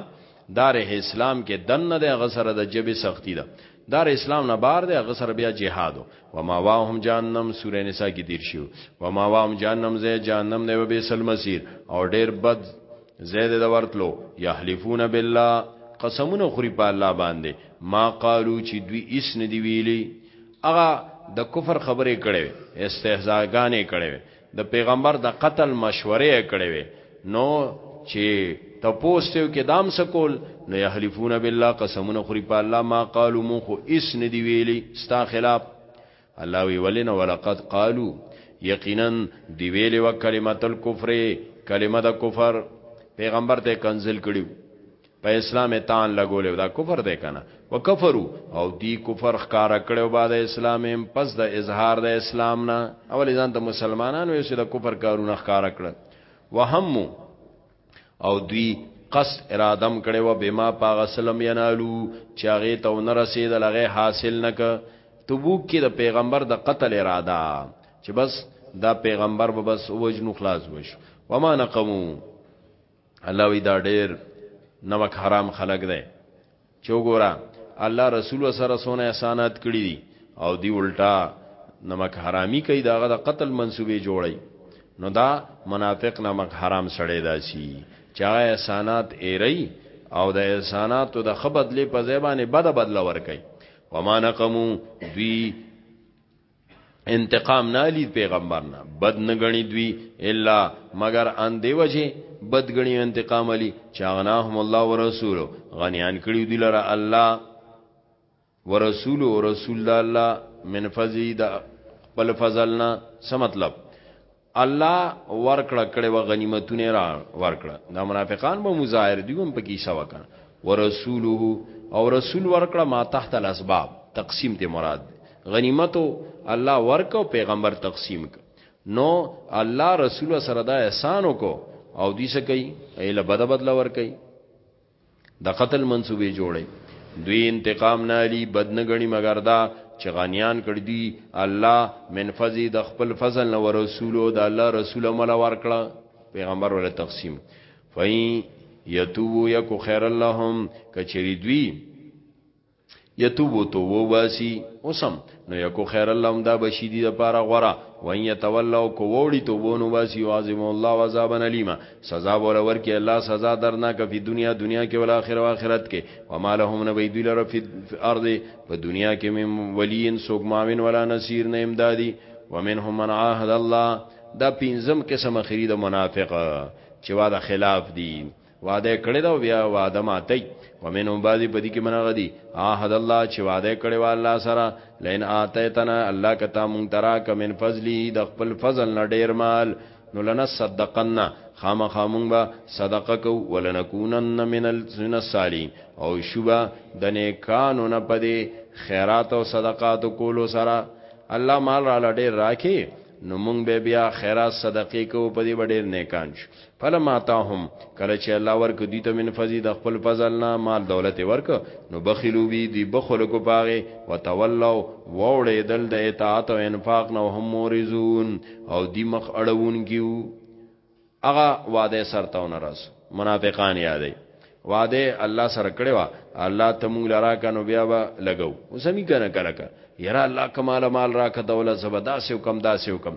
[SPEAKER 1] دار اسلام کې دنه د غسر د جبه سختی ده دار اسلام نه بار دی هغه سره بیا جهاد او ما واهم جهنم سورې نساء کې دیر شو و ما واهم جهنم زه جهنم نه به سل مسیر او ډیر بد زید د ورتلو یحلفون بالله قسمونه خوري په الله باندې ما قالو چې دوی اس نه دی ویلي هغه د کفر خبرې کړي استهزاءګانې کړي د پیغمبر د قتل مشوره کړې وي نو چې تپوستیو کې دام سکول نو یحلفون بالله قسمونه خوري په الله ما قالو مو خو اس ندی ویلی ستا خلاف الله وی ولنه ولقد قالو یقینا دی ویلی و کلمت الکفر کلمه د کفر پیغمبر ته کنزل کړیو په اسلام تان لګولې دا کفر دی کنه وکفرو او دی کفر ښکار کړو بعد اسلام هم پس د اظهار د اسلام نه اول ځان ته مسلمانانو یې سره کفر کارونه ښکار کړ وهم او دوی قص ارادم کړي و بما پاغسلم ینالو چاغه ته ون رسید لغه حاصل نک تبوک کې د پیغمبر د قتل اراده چې بس دا پیغمبر به بس وجنو خلاص وش وما نقمو الله وی دا ډیر نمک حرام خلق دی چې وګوره الله رسول سره سونه احسانات کړی دي او دی الټا نمک حرامي کوي داغه د قتل منسوبې جوړي نو دا منافق نمک حرام سړی داسي چا احسانات ایری او د احسانات د خبد لې په زبانه بد بدل ور کوي وما نقمو دوی انتقام نه لید پیغمبر نه بد نه غنی دوی الا مگر ان دی وجه بد غنی انتقام علی چاغناهم الله ورسول غنیان کړي دی لره الله ورسول او رسول الله من فضل د خپل فضلنا څه مطلب الله ورکړه کړي و غنیمتونه را ورکړه دا منافقان به مظاهر دي هم پکې سوا کړه ورسوله او رسول ورکړه ما تحت الاسباب تقسیم ته مراد غنیمتو الله ورکو پیغمبر تقسیم ک نو الله رسول سره دا احسان وکاو او دې څه کوي ایله بد بدل ور کوي د قتل منصوبې جوړي دوی انتقام نه علي بد نه غني مګر دا چې غنیان کړ دی الله من فضل د خپل فضل نو رسول او د الله رسول مل ورکړه پیغمبر ول تقسیم فین یتوبو یکو خیر اللهم کچری دوی یتوبو تو و باسی اوسم نو یکو خیر الله هم دا بشی دی دا پارا غورا وین یتولاو کو ووڑی تو بونو باسی و عظیم الله و عذابن علیما سزا بولا ورکی اللہ سزا درنا کفی دنیا دنیا کې ولا آخر و آخرت کې وما لهم نبی دوی لرا فی ارض په دنیا کې من ولین سوک معاون ولا نصیر نه امدادی ومنهم من عاهد الله دا پینزم قسم اخری دا منافق چې واده خلاف دی وعده کړی دا بیا وعده ماتي ومنهم بعضی پدی کې منغه دي عهد الله چې وعده کړی و الله سره لئن اتیتنا الله کتا مون ترا کمن فضلی د خپل فضل نه ډیر مال نو لنا صدقنا خامخا مونږ به صدقه کو ولنکونن من الصالحین او شوبا د نیکانو نه پدې خیرات او صدقات کولو سره الله مال را لډې راکې نو مونږ به بیا خیرات صدقې کو پدې وړې نیکان شو فلما تاهم کله چې الله ورک دوی ته من فضی د خپل فضل نه مال دولت ورک نو بخلو بی دی بخل کو پاغه وتولوا وړې دل د اطاعت او انفاق نه هم مورزون او دی مخ اړون کیو اغه وعده سرتاونه راس منافقان یادې وعده الله سره کړی وا الله ته مونږ لرا کنو بیا به لګو اوسمی کنه کله کله یرا الله کمال مال راک دولت زبدا سیو کم دا سیو کم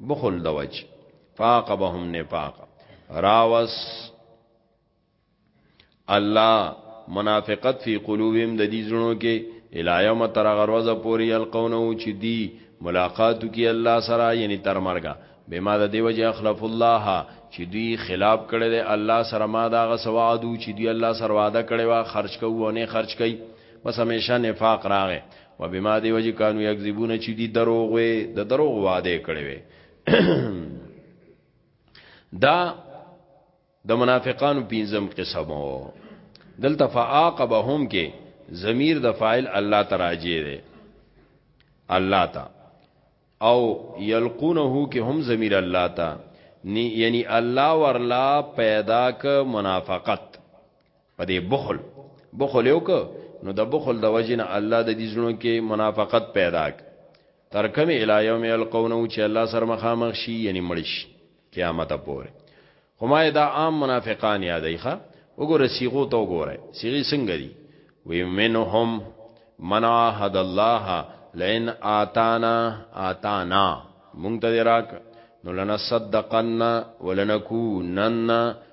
[SPEAKER 1] بخل د وج فاقبهم نفاق راوس الله منافقت فی قلوبهم د دې زړونو کې الایوم تر غروزه پوری القونه چې دی ملاقاتو کې الله سره یعنی تر مرګه بما د دیو جه خلف الله چې دوی خلاف کړي د الله سره ما دا غ سوادو چې دوی الله سره وعده کړي وا خرج کوو نه خرج کوي بس همیشه نفاق راغې و بما دی وجه کانو یکذبون چې دی دروغ وي د دروغ وعده کړی وي دا د منافقانو پینځم قسم وو دلته فاعقبهم کې ضمیر د فاعل الله تراجی دی الله تا او یلقونه کې هم ضمیر الله تا یعنی الله ورلا پیدا ک منافقت په دې بخل بخل یو که نو د بخل د وجنه الله د دې زړونو کې منافقت پیدا ک تر کوم الی یوم یلقونه چې الله سر مخامخ شي یعنی مړش قیامت پورې خما دا عام منافقان یادای ښا وګوره سیغو ته وګوره سیغي څنګه دي وی منهم من عهد الله لئن آتانا آتانا مونږ ته راک نو لنصدقن ولنکونن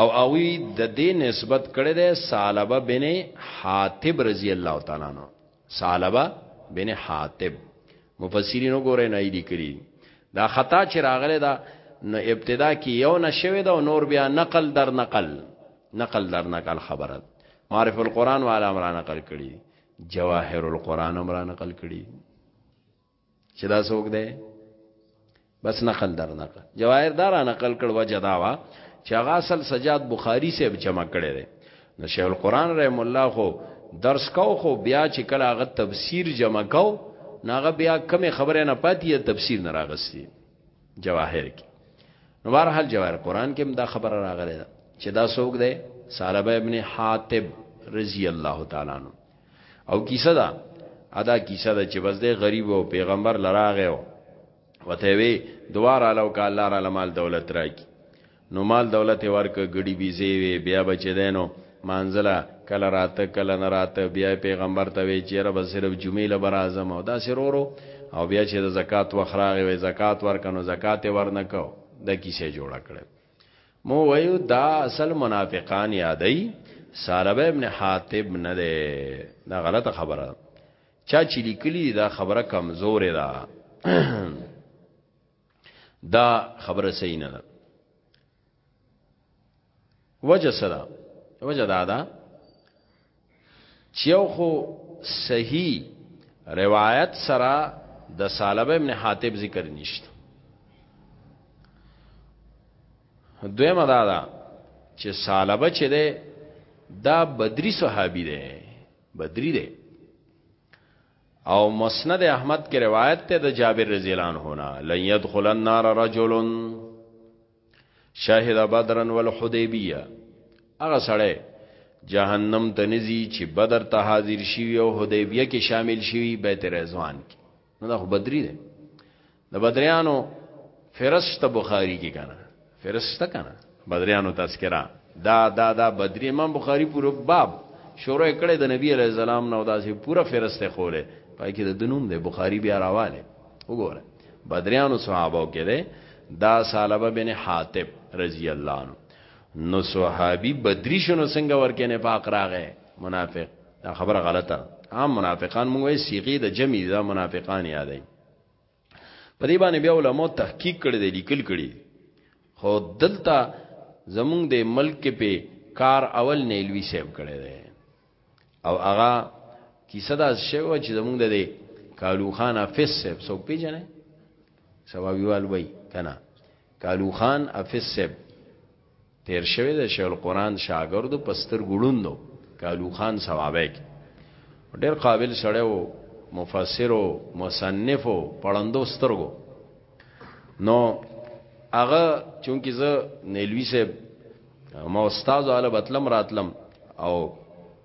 [SPEAKER 1] او اوی د دې نسبت کړی دی ثعلبه بن حاتب رضی الله تعالی عنہ ثعلبه بن حاتب مفسرین وګورئ نه دي کړی دا خطا چې راغله دا نو ابتدا کې یو نشوي دا نور بیا نقل در نقل نقل در نقل خبره معرف القرآن والا امرا نقل کړی جواهر القرآن امرا نقل کړی چې دا څوک دی بس نقل در نقل جواهر دار نقل کړ وجه دا وا چې هغه اصل سجاد بخاری سیب جمع کړي دي نو شیخ القران رحم الله خو درس کو خو بیا چې کله هغه تفسیر جمع کو ناغه بیا کم خبره نه پاتې تفسیر نه راغستی جواهر کې نو بهرحال جواهر قران کې هم دا خبره راغله چې دا څوک دی سالبه ابن حاتب رضی الله تعالی عنہ او کیسه دا ادا کیسه دا چې بس دې غریب او پیغمبر لراغه او وته وی دوار الو کا الله را مال دولت راکی نو مال دولت ورک غړي بيزي وي بیا بچ دینو مانزلا کله راته کله نه راته بیا پیغمبر ته وی چیرې به صرف جمعې له بر اعظم او دا سرورو او بیا چې د زکات وخراغه وي زکات ورکنو زکات ورنکو د کیسه جوړ کړي مو ویو دا اصل منافقان یادای سالبه ابن حاتب نه ده دا غلطه خبره ده چا چې لیکلی دا خبره کمزورې ده دا خبره صحیح نه ده وجه سره وجه دا ده چیو خو صحیح روایت سره د سالب ابن حاتب ذکر نشته دوی مدا دا چې سالبه چې ده دا بدری صحابي ده بدری ده او مسند احمد کې روایت ته د جابر رضی الله عنه نه لن يدخل النار رجل شاهد بدرن والحدیبیه هغه سړی جهنم ته نزي چې بدر ته حاضر شي او حدیبیه کې شامل شي بیت رضوان کې نو دا خو بدری دی د بدریانو فرشت بخاری کې کنه فرشت کنه بدریانو تذکرہ دا دا دا بدری امام بخاری پورو باب شروع کړي د نبی علی السلام نو دا چې پورا فرشت خوله پای کې د دنوم دی بخاری بیا راواله وګوره بدریانو صحابه کې ده دا سالبه بن حاتب رضی الله عنه نو صحابي بدری شنو څنګه ورکه نه پاک راغې منافق دا خبره غلطه عام منافقان موږ وی صيغه د جمع دا منافقان یادای په دې باندې بیا علماء تحقیق کړي دي لیکل کړي خو دلته زمونږ د ملک په کار اول نیلوی سیب کړي دي او هغه کیسه دا شوه چې زمونږ د دې کالو خان حافظ صاحب څوک پیژنې سباویوال وای کنه کالو خان حافظ صاحب تیر شوی د شیخ القرآن شاګرد پستر ګړوندو کالو خان ثوابک ډیر قابل سړی وو مفسر او مصنف او پړندو سترګو نو هغه چونکی زه نیلوی صاحب ما استاد علی بتلم راتلم او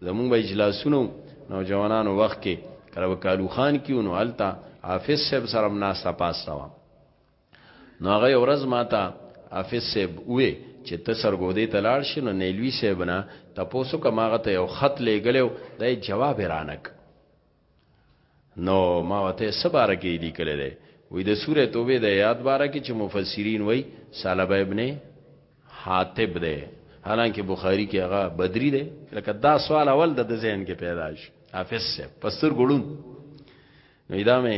[SPEAKER 1] زمونږ به اجلاسونو نوجوانانو وخت کې کله وکالو خان کیو نو التا حافظ صاحب سره ناستا پاستا و نو هغه ورځ ماته حافظ صاحب وې چې ته سرګودې ته لاړ شې نو نیلوی صاحب نه تاسو کومه ته یو خط لېګلو دای جواب رانک نو ما وته سباره کې لیکل دي وې د سوره توبه د یاد باره کې چې مفسرین وای سالب ابن حاتب ده حالانکه بخاری کې هغه بدری ده لکه دا سوال اول د ذهن کې پیدا شو حافظ سے پستر ګړون نو دا مې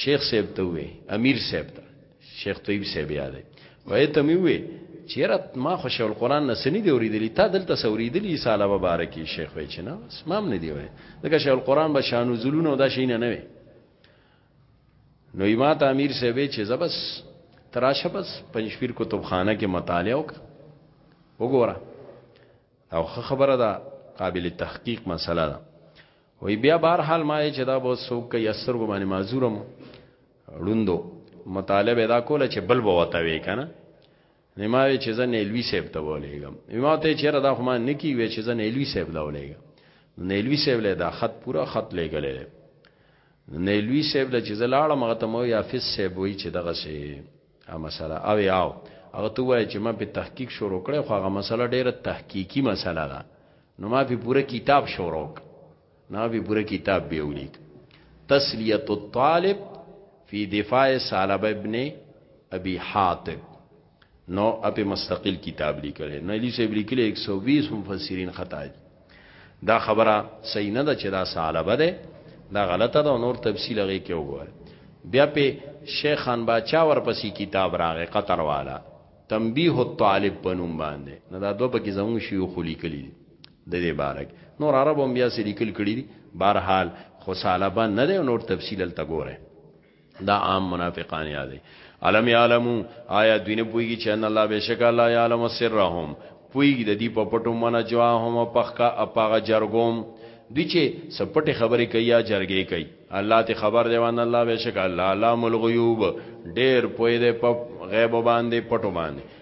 [SPEAKER 1] شیخ صاحب ته وې امیر صاحب ته شیخ طیب صاحب یاد وای ته می وې چیرې ما خو شیخ القرآن نه سنې دی اوریدلی تا دلته سوریدلی سالا مبارکي شیخ وای چې نه اسمام نه دی وای دغه شیخ القرآن به شانو زلون او دا شي نه نه وي نو امام امیر صاحب چې زبس تراشه بس پنځپیر کتابخانه کې مطالعه وک وګوره او خبره ده قابل تحقیق مسله ده وی بیا بهر حال ما چې دا به سوک کې اثر ګمانه معذورم ړوندو مطالبه دا کوله چې بل به وته وی کنه نماوی چې زه نیلوی صاحب ته ولېګم ما ته چیرې دا خو ما نکی وی چې زه نیلوی صاحب لا ولېګم نیلوی صاحب له دا خط پورا خط لګلې نیلوی صاحب له چې زه لاړم هغه ته مو یا فس صاحب وی چې دغه سي ا مسله او یاو هغه ته وای چې ما په تحقیق شروع کړې خو هغه مسله ډیره تحقیقی مسله ده نو ما په پوره کتاب شروع نا به پورا کتاب به ولیک تسلیت الطالب فی دفاع سالب ابن ابي حاتب نو اپ مستقل کتاب لیکل نو علی صاحب لیکل 120 مفسرین خطا دي دا خبره صحیح نه ده چې دا سالبه ده دا غلطه ده نور تفصیل هغه کې وګوره بیا په شیخ خان باچا ورپسې کتاب راغی قطر والا تنبیه الطالب پنوم باندې نه دا دوه پکې زموږ شیوخ لیکلي دي د دې باره کې نور عرب هم بیا څه لیکل کړي دي بهر حال خو سالبه نه دی نور تفصیل تل تګوره دا عام منافقان یادې علم یعلمو آیا دوی نه پويږي چې ان الله بشک الله یعلم سرهم پويږي د دې په پټو منه جواهم او پخکا اپاغه جرګوم دوی چې سپټه خبرې کوي یا جرګې کوي الله ته خبر دی وان الله بشک الله علام الغیوب ډېر پوي دی په غیب باندې پټو باندې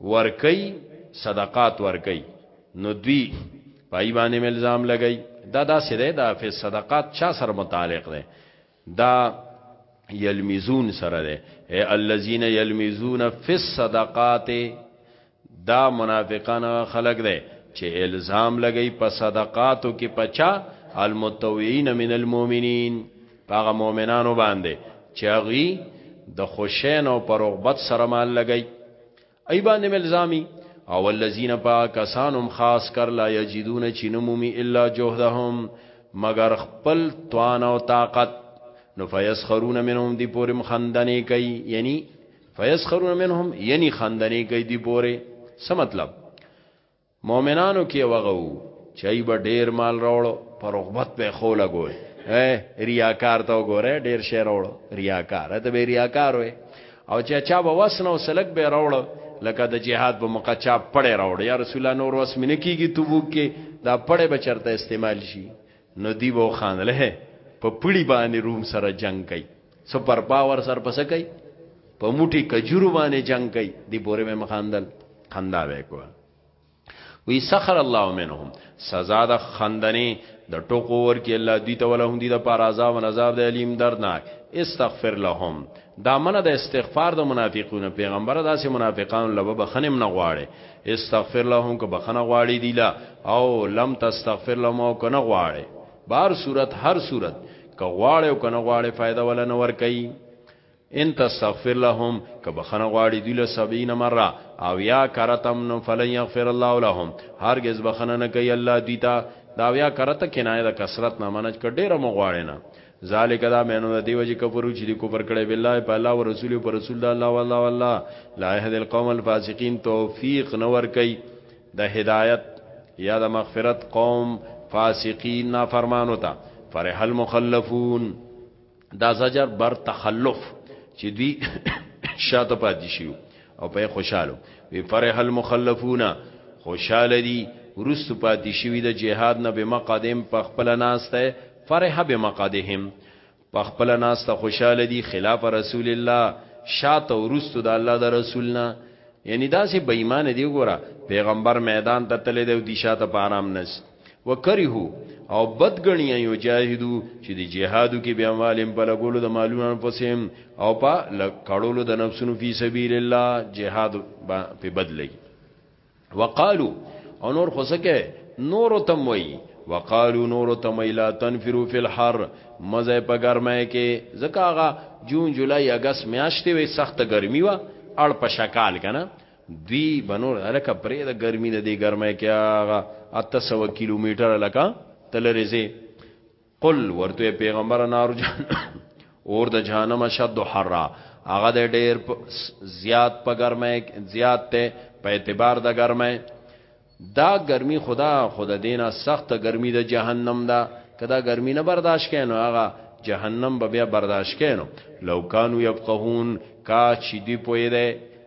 [SPEAKER 1] ورکوي صدقات ورکوي نو دوی پای باندې الزام لګي دا دا سره دا فی صدقات چا سره متعلق ده دا یلمیزون سره ده اے الذین یلمیزون فی الصدقات دا منافقان خلق ده چې الزام لګي په صدقاتو کې پچا المتوین من المؤمنین هغه مؤمنانو باندې چې هغوی د خوشین او پر رغبت سره مال لګی ای باندې ملزامی او الذین پاکسانم خاص کر لا یجدون چې نمومي الا جهدهم مگر خپل توان او طاقت نو فیسخرون منهم دی پورې مخندنې کوي یعنی فیسخرون منهم یعنی خندنې کوي دی پورې څه مطلب مؤمنانو کې وغو چای به ډیر مال راوړو پر رغبت په خو لګول اے ریاکار ته وګوره ډیر شی راوړو ریاکار ته به ریاکار وې او چې چا به وسنه او سلک به راوړو لکه د جهاد په موقع چا پړې راوړو یا رسول الله نور وس مینه کیږي توبوک کې دا پړې به چرته استعمال شي نو دی وو خان له په پړی باندې روم سره جنگ کوي سپر پاور سر پس کوي په موټي کجورو باندې جنگ کوي دی پورې مې مخاندل خندا وکوه وی سخر الله منهم سزا د خندنې د ټوکو ورکی الله دوی ته ولهم دي د پار عذاب او عذاب د الیم دردناک استغفر لهم دا منه د استغفار د منافقون پیغمبر داسې منافقان لبه بخنم نه غواړي استغفر لهم که بخنه غواړي دی لا او لم تستغفر لهم او کنه غواړي بار صورت هر صورت که غواړي او کنه غواړي فائدہ ولا نه ور کوي ان تستغفر لهم که بخنه غواړي دوی له 70 مره او یا کرتم نو فلن یغفر الله لهم هرگز بخنه نه کوي الله دوی ته دا یا کرته کنایه د کثرت نه منج ک ډیره مغواړي نه ذالک دا مینو دی وجه کفرو چې دی کفر کړي بالله په الله او رسول او رسول الله والله والله لا يهد القوم الفاسقين توفيق نور کوي د هدایت یا د مغفرت قوم فاسقین نافرمانو ته فرح المخلفون دا زجر بر تخلف چې دوی شاته پاتې شي او په خوشاله وي فرح المخلفون خوشاله دي ورست پاتې شي د جهاد نه به مقدم په خپل ناسته فرح به مقدهم په خپله ناسته خوشحاله دي خلاف رسول الله شاته ورستو د الله د رسول نه یعنی داسې بې ایمان دی ګوره پیغمبر میدان ته تللی دی او دی شاته په آرام نس وکرهو او بدګنی یو جاهدو چې د جهادو کې بیا مالم په لګولو د مالونو پسیم او په لکړولو د نفسونو فی سبیل الله جهاد په بدلی وقالو او نور خو سکه نور تم وی وقالو نور تم لا تنفرو فی الحر مزه په ګرمه کې زکاغه جون جولای اگست میاشتې وي سخت ګرمي وا اړ په شکال کنه دوی بنور الکه پرې د ګرمي نه دی ګرمه کې هغه 800 کیلومتر الکه تلریزه قل ورته پیغمبر نار جان اور د جهنم شد حرا هغه د ډیر زیات په ګرمه زیات ته په اعتبار د ګرمه دا ګرمي خدا خدا دینا سخت ګرمي د جهنم دا کدا ګرمي نه برداشت کینو هغه جهنم به بیا برداشت کینو لو کانو یفقهون کا چې دی پوی دی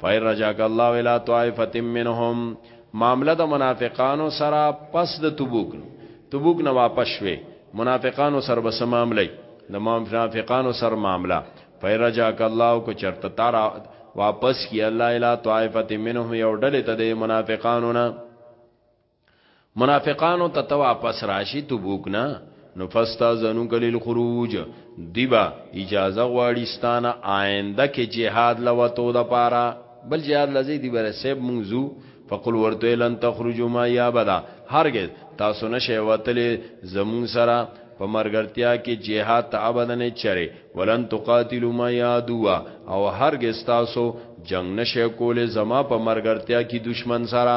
[SPEAKER 1] فیر رجاک الله الى طائفه منهم معاملہ د منافقانو سره پس د تبوک تبوک نه واپس شوه منافقانو سره به سم معاملې د منافقانو سره معاملہ فیر رجاک الله کو چرته تارا واپس کی الله الى طائفه منهم یو ډلې ته د منافقانو نه منافقانو ته تو واپس راشي تبوک نه نو فاستاذنو کلیل خروج دیبا اجازه غواړي ستانه آینده کې جهاد لوتو د پاره بل جهاد لزی دی بر سیب منزو فقل ورته لن تخرجوا ما یا بدا هرگز تاسو نشه وتلې زمون سره په مرګرتیا کې جهاد ته ابدا نه چره ولن تقاتلوا ما یا دوا او هرگز تاسو جنگ نشه کولې زما په مرګرتیا کې دشمن سره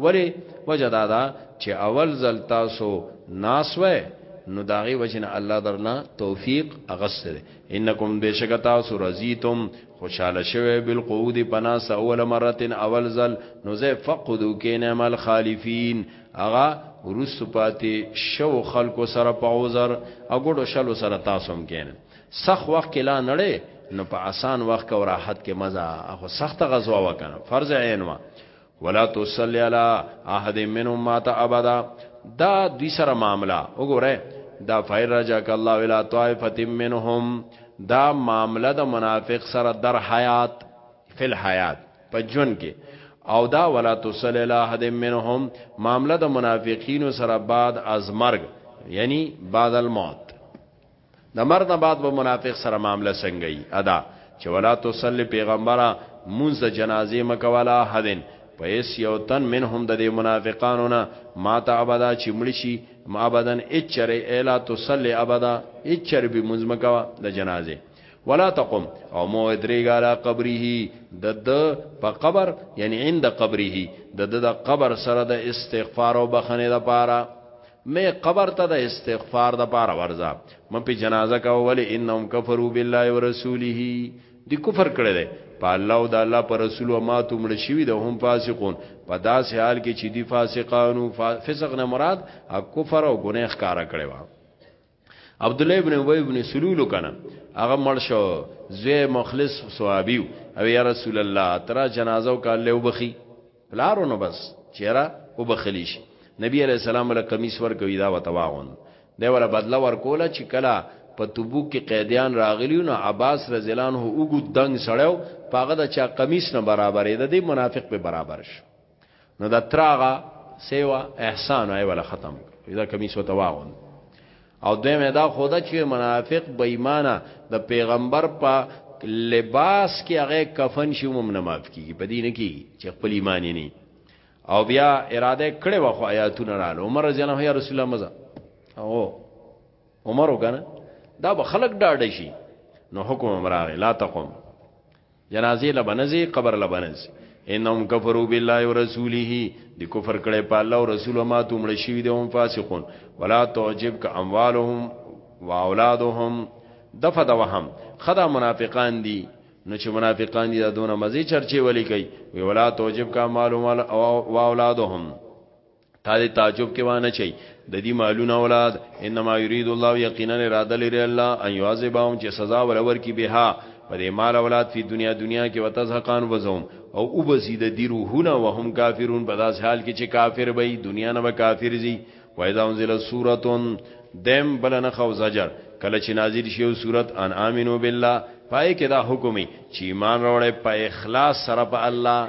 [SPEAKER 1] ولی وجه دا دا چې اول ځل تاسو ناسوه نو داغي وجنه الله درنا توفیق اغسر انکم بشک تاسو رضیتم خوشاله شوه بالقعود پناس اول مرتين اول ځل نو زه فقدو کینه مال خالفین اغا ورس پاتې شو خلکو سره په عذر اګړو شلو سره تاسو هم کینه سخ وخت کې لا نړې نو په آسان وخت کې راحت کې مزه اخو سخت غزوه وکنه فرض عین وا ولا تصلی علی احد منهم مات ابدا دا دوی سره معاملہ وګوره دا فیر رجاک الله ولا طائفه منهم دا معاملہ د منافق سره در حیات فل حیات په جون کې او دا ولا تصلی علی احد منهم معاملہ د منافقینو سره بعد از مرګ یعنی بعد الموت د مرګ نه بعد به منافق سره معامله څنګه ای ادا چې ولا تصلی پیغمبره مونږ د جنازې مکوالا حدن پیس یو تن منهم د دې منافقانو نه ماته ابدا چې مړ شي ما ابدن اچره الا تصلی ابدا اچره به مونږ مکوا د جنازې ولا تقم او مو ادریګا را قبره د د په قبر یعنی عند قبره د د قبر سره د استغفار او بخنه لپاره مې قبر ته د استغفار د پاره ورځه مې په جنازه کا ولې انهم کفروا بالله ورسوله دی کفر کړی دی په الله او د الله پر رسول او ما ته مړ شوی د هم فاسقون په داسې حال کې چې دی فاسقانو فسق نه مراد کفر او ګناه ښکارا کړی و عبد الله ابن ابي ابن سلول کنه هغه مړ شو زوی مخلص صحابي او یا رسول الله ترا جنازه وکړ له وبخي لارونو بس چیرې وبخلی شي نبی عليه السلام له قمیص ور کوي دا وتواون دی ولا بدلا ور کوله چې کله په تبوک کې قیدیان راغلیو نو عباس رضی الله عنه وګد دنګ سړیو پاغه د چا قمیص نه برابرې ده دی منافق په برابر شو نو دا تراغه سیوا احسان ای ولا ختم دا کمیس وته واغون او دویمه دا خدا چې منافق بې ایمانه د پیغمبر په لباس کې هغه کفن شي موږ نه معاف کیږي په دین کې چې خپل ایمان نه او بیا اراده کړې و خو آیاتونه رااله عمر رضی الله یا رسول الله مزه او عمر وکنه دا به خلق ډاډه شي نو حکم امراغ لا تقوم جنازې له به نه ځې، قبر له به نه ځې. انهم کفروا بالله ورسوله دی کفر کړی په الله او رسول او ماتو مړ شوی دی هم فاسقون ولا تعجبک اموالهم واولادهم دفع د وهم خدا منافقان دی نو چې منافقان دي دا دونه مزي چرچي ولي کوي وی ولا توجب کا مال او مال او اولادهم تا دې تعجب کې وانه چي د دې مالونه اولاد انما يريد الله يقينا اراده لري الله ان يعذبهم چې سزا ولور کې بها په دې مال اولاد په دنیا دنیا کې وتزهقان وزوم او وبزيد دي روحونه وهم کافرون په داس حال کې چې کافر به دنیا نه کافر زی وایذا انزل سوره دم بلنه خو زجر کله چې نازل شي او صورت ان امنو بالله پای کې دا حکمي چې ایمان راوړې په اخلاص سره په الله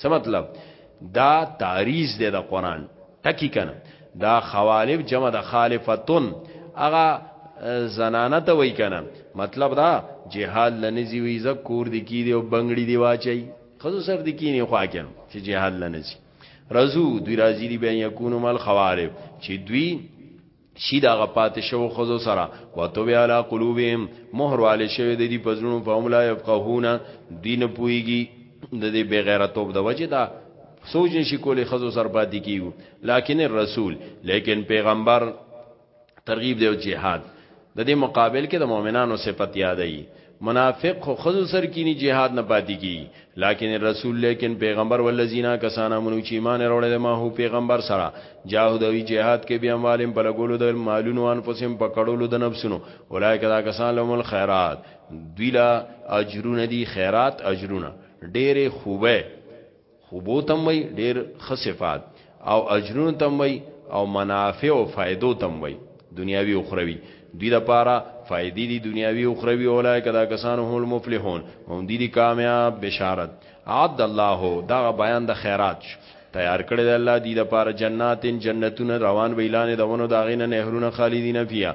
[SPEAKER 1] څه مطلب دا تعریض دی د قران ټکی کنه دا خوالف جمع د خالفتون هغه زنانه ته وای کنه مطلب دا جهاد لنزي وی زکور دی کی دی او بنگړي دی واچي خزو سر دی کینی خو اکن چې جهاد لنزي رزو دوی راځي دی بیا یکونو مال خوالف چې دوی شي دا غپات شو خزو سره وتو بیا علا قلوبهم مہر والے شوی د دې پزړو فهم لا يفقهون دین پويږي د دې بغیرتوب د وجه دا سوچ نشي کولای خزو سر پاتې کیو لکن الرسول لیکن پیغمبر ترغیب دی جهاد د دې مقابل کې د مؤمنانو صفت یادې منافق خو خزو سر کینی جهاد نه پاتې کی لیکن رسول لیکن پیغمبر والذین کسانا منو چې ایمان وروړل ما هو پیغمبر سره جاهد وی جهاد کې بیا مالم په لګولو د مالونو انفسهم په کړولو د نفسونو اولایک دا کسان لهم الخيرات دوی لا اجرونه دي خیرات اجرونه ډېرې خوبه خوبو تم وی ډیر خصفات او اجرون تم وی او منافع او فائدو تم وی دنیاوی او اخروی دوی د پاره فائدې دي دنیاوی او اخروی اولای کدا کسان هم المفلحون هم دي کامیاب بشارت عبد الله دا بیان د خیرات شو تیار کړی د الله دی د پاره جناتین جنتونه روان ویلانې دونو داغینه نهرونه خالدین فیها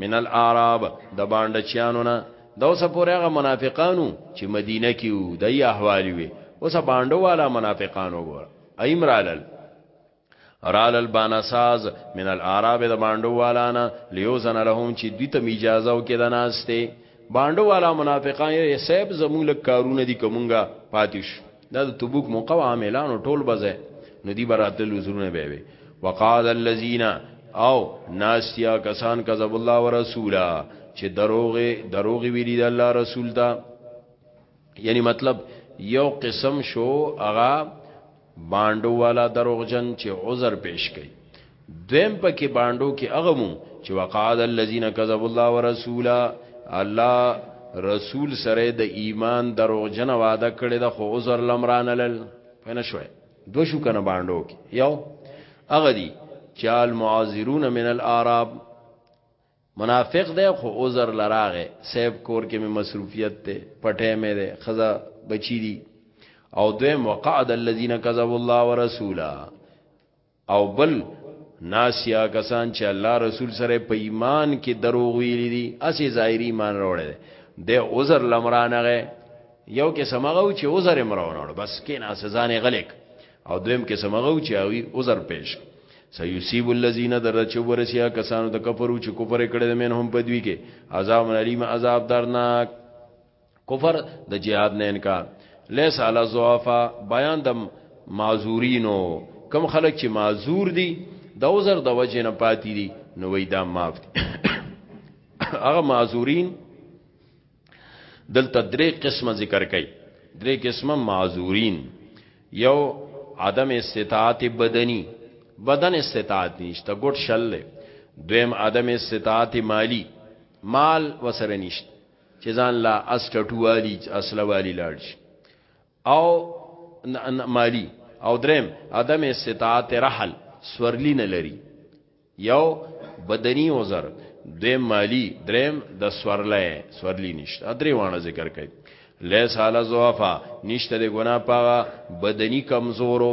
[SPEAKER 1] من الاعراب د باندچیانو نه د اوسه پورې هغه منافقانو چې مدینه کې وو د ای احوال وي اوسه باندو والا منافقانو ګور ایمرالل رالل بانساز من الاعراب د باندو والا نه لیوزن لهم چې دوی ته اجازه او کې د ناشته باندو والا منافقان یې سیب زموږ کارونه دي کومګه پاتیش دا د تبوک موقع عاملانو ټول بځه نو دی براتل وزرونه به وي وقال الذين او ناسیا کسان کذب الله ورسولا چې دروغ دروغ ویلي د الله رسول ته یعنی مطلب یو قسم شو اغا باندو والا دروغجن چې عذر پیش کړي دویم په کې باندو کې اغمو چې وقاد الذين كذبوا الله ورسولا الله رسول سره د ایمان دروغ جن وعده کړی د خو عذر لمران لل پنه شوي دو شو کنه باندو کې یو اغه دي چال معاذرون من الاعراب منافق دی خو عذر لراغه سیب کور کې می مصروفیت ته پټه مې ده خزا بچی دي او دویم وقعد الذين كذبوا الله ورسولا او بل ناسیا کسان چې الله رسول سره په ایمان کې دروغ ویلي دي اسی ظاهري ایمان وروړي د عذر لمرانغه یو کې سمغه چې عذر امرونه بس کې نه سزانه غلک او دویم کې سمغه چې اوی عذر پیش سيصيب الذين درچو ورسیا کسانو د کفرو چې کفر کړي د منهم په دوی کې عذاب علیم عذاب درناک کفر د جهاد نه انکار لیس علی ضعفا بیان د معذورینو کم خلک چې معذور دي د عذر د وجې نه پاتې دي نو وی دا معاف دي هغه معذورین دلته درې قسمه ذکر کړي درې قسمه معذورین یو عدم استطاعت بدنی بدن استطاعت نشته ګډ شل دویم عدم استطاعت مالی مال وسره نشته چې ځان لا اس ټټوالي اصله والي لاړ شي او مالی او دریم عدم استطاعت رحل سورلی نه لري یو بدنی عذر دویم مالی دریم د سورلې سورلی نشته درې وانه ذکر کړي لیس علی زوافا نشته د ګنا پاغه بدنی کمزورو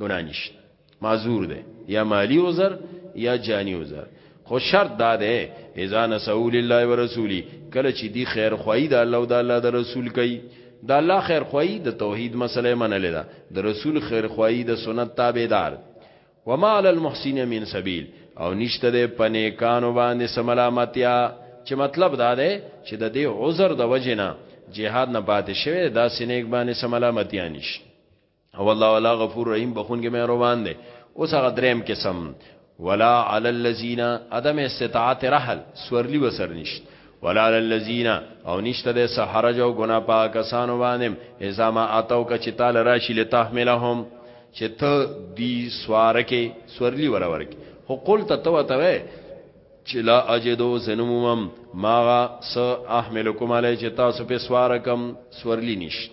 [SPEAKER 1] ګناه نشته معذور دی یا مالی عذر یا جانی عذر خو شرط دا دی اذا نسول لله ورسولی کله چې دی خیر خوای د الله او د الله د رسول کوي د الله خیر خوای د توحید مسله منل ده د رسول خیر خوای د سنت تابعدار وما علی المحسنین من سبیل او نشته د پنیکانو باندې سملامتیا چې مطلب دا دی چې د دې عذر د وجنه جهاد نه پاتې شوی دا سینېک باندې سملامتیا نشته او الله ولا غفور رحیم بخون کې مهربان دی اوس هغه دریم قسم ولا علی الذین عدم استطاعت رحل سورلی وسر نشت ولا علی الذین او نشته د سحرج او ګنا پاکسانو باندې اذا ما اتو ک چې تعالی راشي لتحملهم چې ته دی سوار کې سورلی ولا ورکی خو قول ته تو ته چې لا اجدو زنمم ماغه س احملکم علی چې تاسو په سوارکم سورلی نشت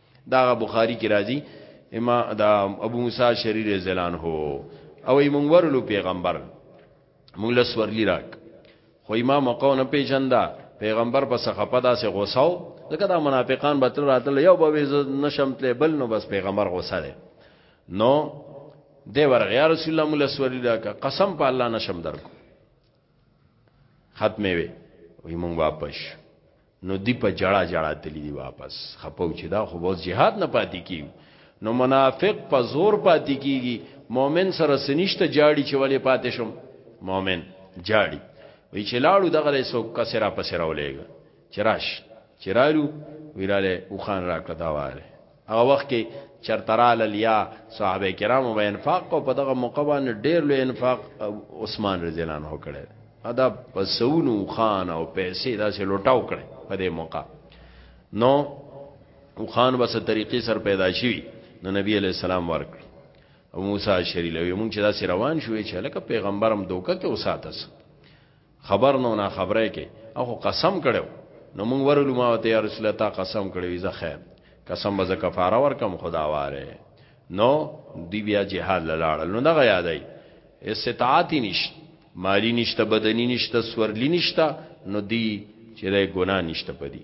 [SPEAKER 1] دا بخاری کی راځي اما دا ابو موسی شری رضی الله عنه او ای مونږ ورلو پیغمبر مونږ لس ورلی راک خو امام مقو نه پیژندا پیغمبر په سخپه داسې غوساو ځکه دا منافقان به تل راتل یو به نشم تل بل نو بس پیغمبر غوسه ده نو دی ورغیا رسول الله مولا سوری دا قسم په الله نشم درکو ختمه وي وي مونږ واپس نو دی په جړه جړه تللی دی واپس خپو چې دا خو بوز جهاد نه پاتې کیو نو منافق په زور پاتې کیږي مؤمن سره سنشت جاړي چې ولې پاتې شم مؤمن جاړي وی چې لاړو دغه سو کسرا پسرا ولېګ چراش چرالو ویلاله او خان راکړه دا واره هغه وخت کې چرته رالل یا صحابه کرامو به انفاق کو په دغه موقع باندې ډیر لوی انفاق عثمان رضی الله عنه کړی ادا پسونو خان او پیسې داسې لوټاو کړي په دې موقع نو خان بس طریقې سر پیدا شي نو نبی علی السلام ورک او موسی شری لوي مونږ چې داسې روان شوې چې لکه پیغمبرم دوکه کې وساتس خبر نو نا خبره کې او خو قسم کړو نو مونږ ورلو ما ته یا رسول الله تا قسم کړو زه خیر قسم به کفاره ورکم خدا واره نو دی بیا جهاد لاړ نو دغه یادای استطاعت نشته مالی نشته بدنی نشته سورلی نشته نو دی چې د ګنا نشته پدی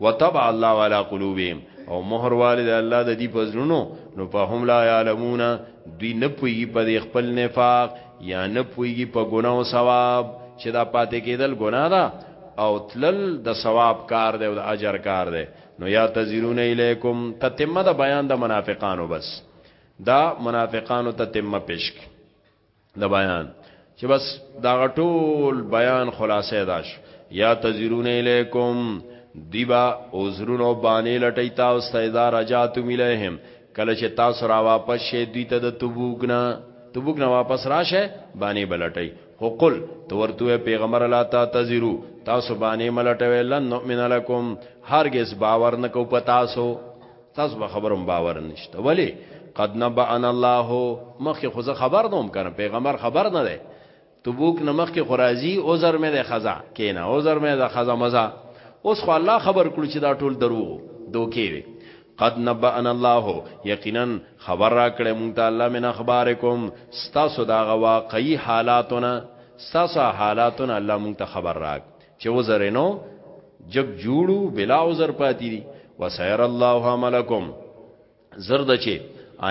[SPEAKER 1] وطبع الله على قلوبهم او مهر والد الله د دې پزړونو نو په هم لا يعلمون دوی نه پويږي په خپل نفاق یا نه پويږي په ګناه او ثواب چې دا پاتې کېدل ګناه ده او تلل د ثواب کار دی او د اجر کار دی نو یا تزرون الیکم تتمه د بیان د منافقانو بس دا منافقانو تتمه پېشک د بیان چې بس دا غټول بیان خلاصې داش یا تزرون الیکم دیبا عذرونو باندې لټی تاسو ته اذا رجاتم الیهم کله چې تاسو را واپس شې دوی ته د تبوګنا تبوګنا واپس راشه باندې بلټی خو قل تو ورته پیغمبر لا تا تزرو تاسو باندې ملټوي لن نؤمن لکم هرگز باور نکو پتاسو تاسو به خبرم باور نشته ولی قد نبعنا الله مخکې خو زه خبر دوم کنه پیغمبر خبر نه دی تبوک نه مخکې خو راځي عذر مې د خزا کینا عذر مې د خزا مزه اوس خو الله خبر کړ چې دا ټول دروغ دوکې وي قد نبأنا الله یقینا خبر را کړې مونږ ته الله من اخبارکم ستاسو دا غواقعي حالاتونه ستاسو حالاتونه الله مونږ ته خبر راک چې وزر نو جګ جوړو بلا عذر پاتې دي وسير الله عملکم زرد چې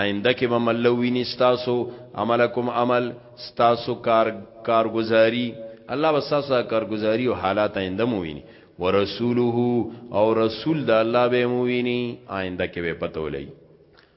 [SPEAKER 1] آینده کې مملوینی ستاسو عملکم عمل ستاسو کار کارگزاری الله وساسا کارگزاری او حالات آینده مو ویني ورسوله او رسول د الله به مو ویني آینده کې به پته ولګي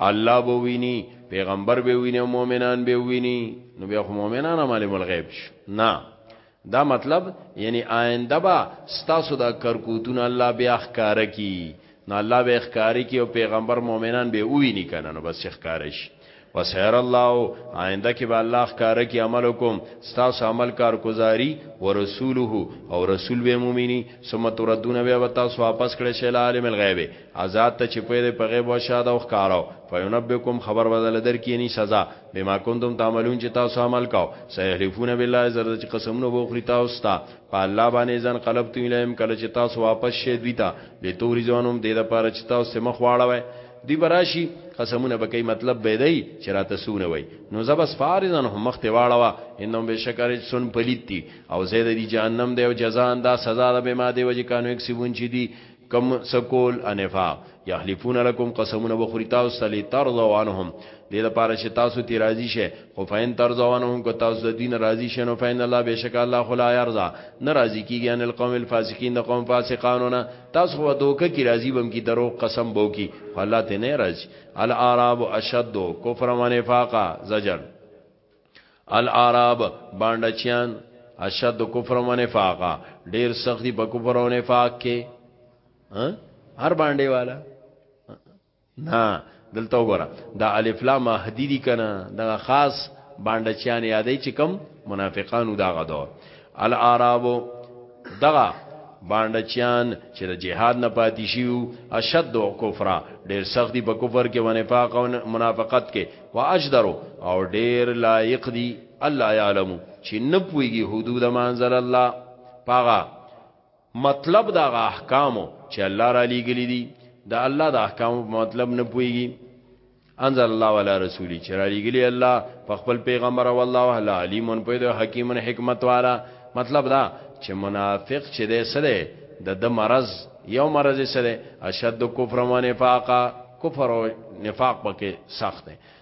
[SPEAKER 1] الله به ویني پیغمبر به ویني او مؤمنان به ویني نو بیا خو مؤمنان عمل الغیب شي نه دا مطلب یعنی آینده با ستاسو دا کرکوتون الله بیا ښکار کی نو الله به ښکار کی او پیغمبر مؤمنان به ویني کنه نو بس ښکار شي وسير الله آئنده کې به الله ښکاره کی عملکم ستاسو عمل کارکزاری ورسوله او رسول به مومنی ثم تردون بیا به تاسو واپس کړی شئ عالم الغیب ازاد ته چې پوهه په غیب او شاهد او ښکارو فینبکم خبر بدل در کینی سزا بما کنتم تعملون چې تاسو عمل کاو سیحلفون بالله زرد چې قسمونه بوخری تاسو ته په الله باندې ځان قلب تو الیهم کله چې تاسو واپس شئ دوی ته لتوریزونم دې د پاره چې تاسو مخ واړوي دی براشي قسمونه به کوي مطلب به دی چې راته سونه وای نو زبس فارزن هم مخته واړوا انهم بشکر سن پلیتی او زید دی جهنم دی او جزاء دا سزا ده به ما دی وجه کانو یک سیون چی دی کم سکول انفاق یحلفون لكم قسمون بخوری تاسو سلی ترضو عنهم دې لپاره چې تاسو تی راضی شئ خو فین ترضو عنهم کو تاسو د دین راضی شئ نو فین الله بشک الله خلا یرضا ناراضی کیږي ان القوم الفاسقین د قوم فاسقانو نه تاسو خو دوکه کی راضی بم کی درو قسم بو کی خو الله ته نه راضی العرب اشد کفر و نفاقا زجر العرب باندې چیان اشد کفر و نفاقا ډیر سختی په کفر او نفاق کې هر باندې والا نه دلته وګوره دا الف لام احدی دی کنه دا خاص باندې چانه یادې چې کم منافقانو دا غدور الاعراب دغه باندې چان چې د جهاد نه پاتې شیو اشد او کفر ډیر سخت دی په کفر کې ونفاق او منافقت کې واجدرو او ډیر لایق دی الله یعلم چې نه پويږي حدود منزل الله پاغه مطلب د هغه احکامو چې الله را لېږلي دي د الله د احکامو په مطلب نه پوهېږي انزل الله ولا رسولي چې را لېږلي الله په خپل پیغمبر او الله وهله علیمون په دې حکیمون حکمت والا مطلب دا چې منافق چې دې سره د د مرض یو مرض سره اشد کفر و نفاق کفر او نفاق پکې سخت دی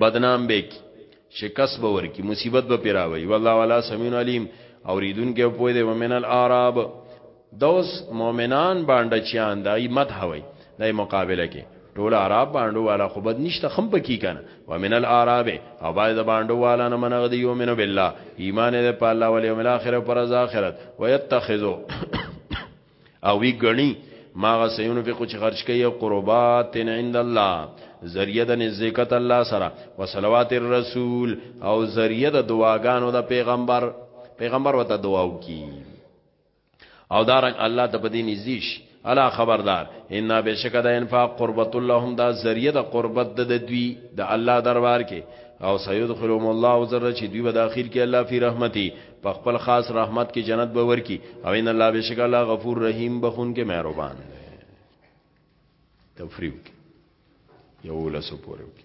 [SPEAKER 1] بدنام به کی شکست به ورکی مصیبت به پیراوي والله والا سمین علیم اوریدون کې پوی دی ومن العرب دوس مؤمنان باندې چیان دای مدح وای دای مقابله کې ټول عرب باندې والا خو بد نشته خم پکی کنه ومن العرب او باید باندې والا نه منغ دی یومنو بالله ایمان دې په الله ول یوم الاخر پر ذاخرت ويتخذو او وی ګڼي ما غا سينفقو چې خرج کوي او قربات عند الله ذریعہ د نزدېکت الله سره وصلوات الرسول او ذریعہ د دعاګانو د پیغمبر پیغمبر وته دعا وکي او دارن الله ته بدی نزدیش الا خبردار ان بشک د انفاق قربت اللهم دا ذریعہ د قربت د دوی د الله دربار کې او سيدخلهم الله ذره چې دوی به داخل کې الله فی رحمتي په خپل خاص رحمت کې جنت به ورکی او ان الله بشک الله غفور رحیم بخون کې مهربان دی تفریو کې یو لاسو پورې وکړي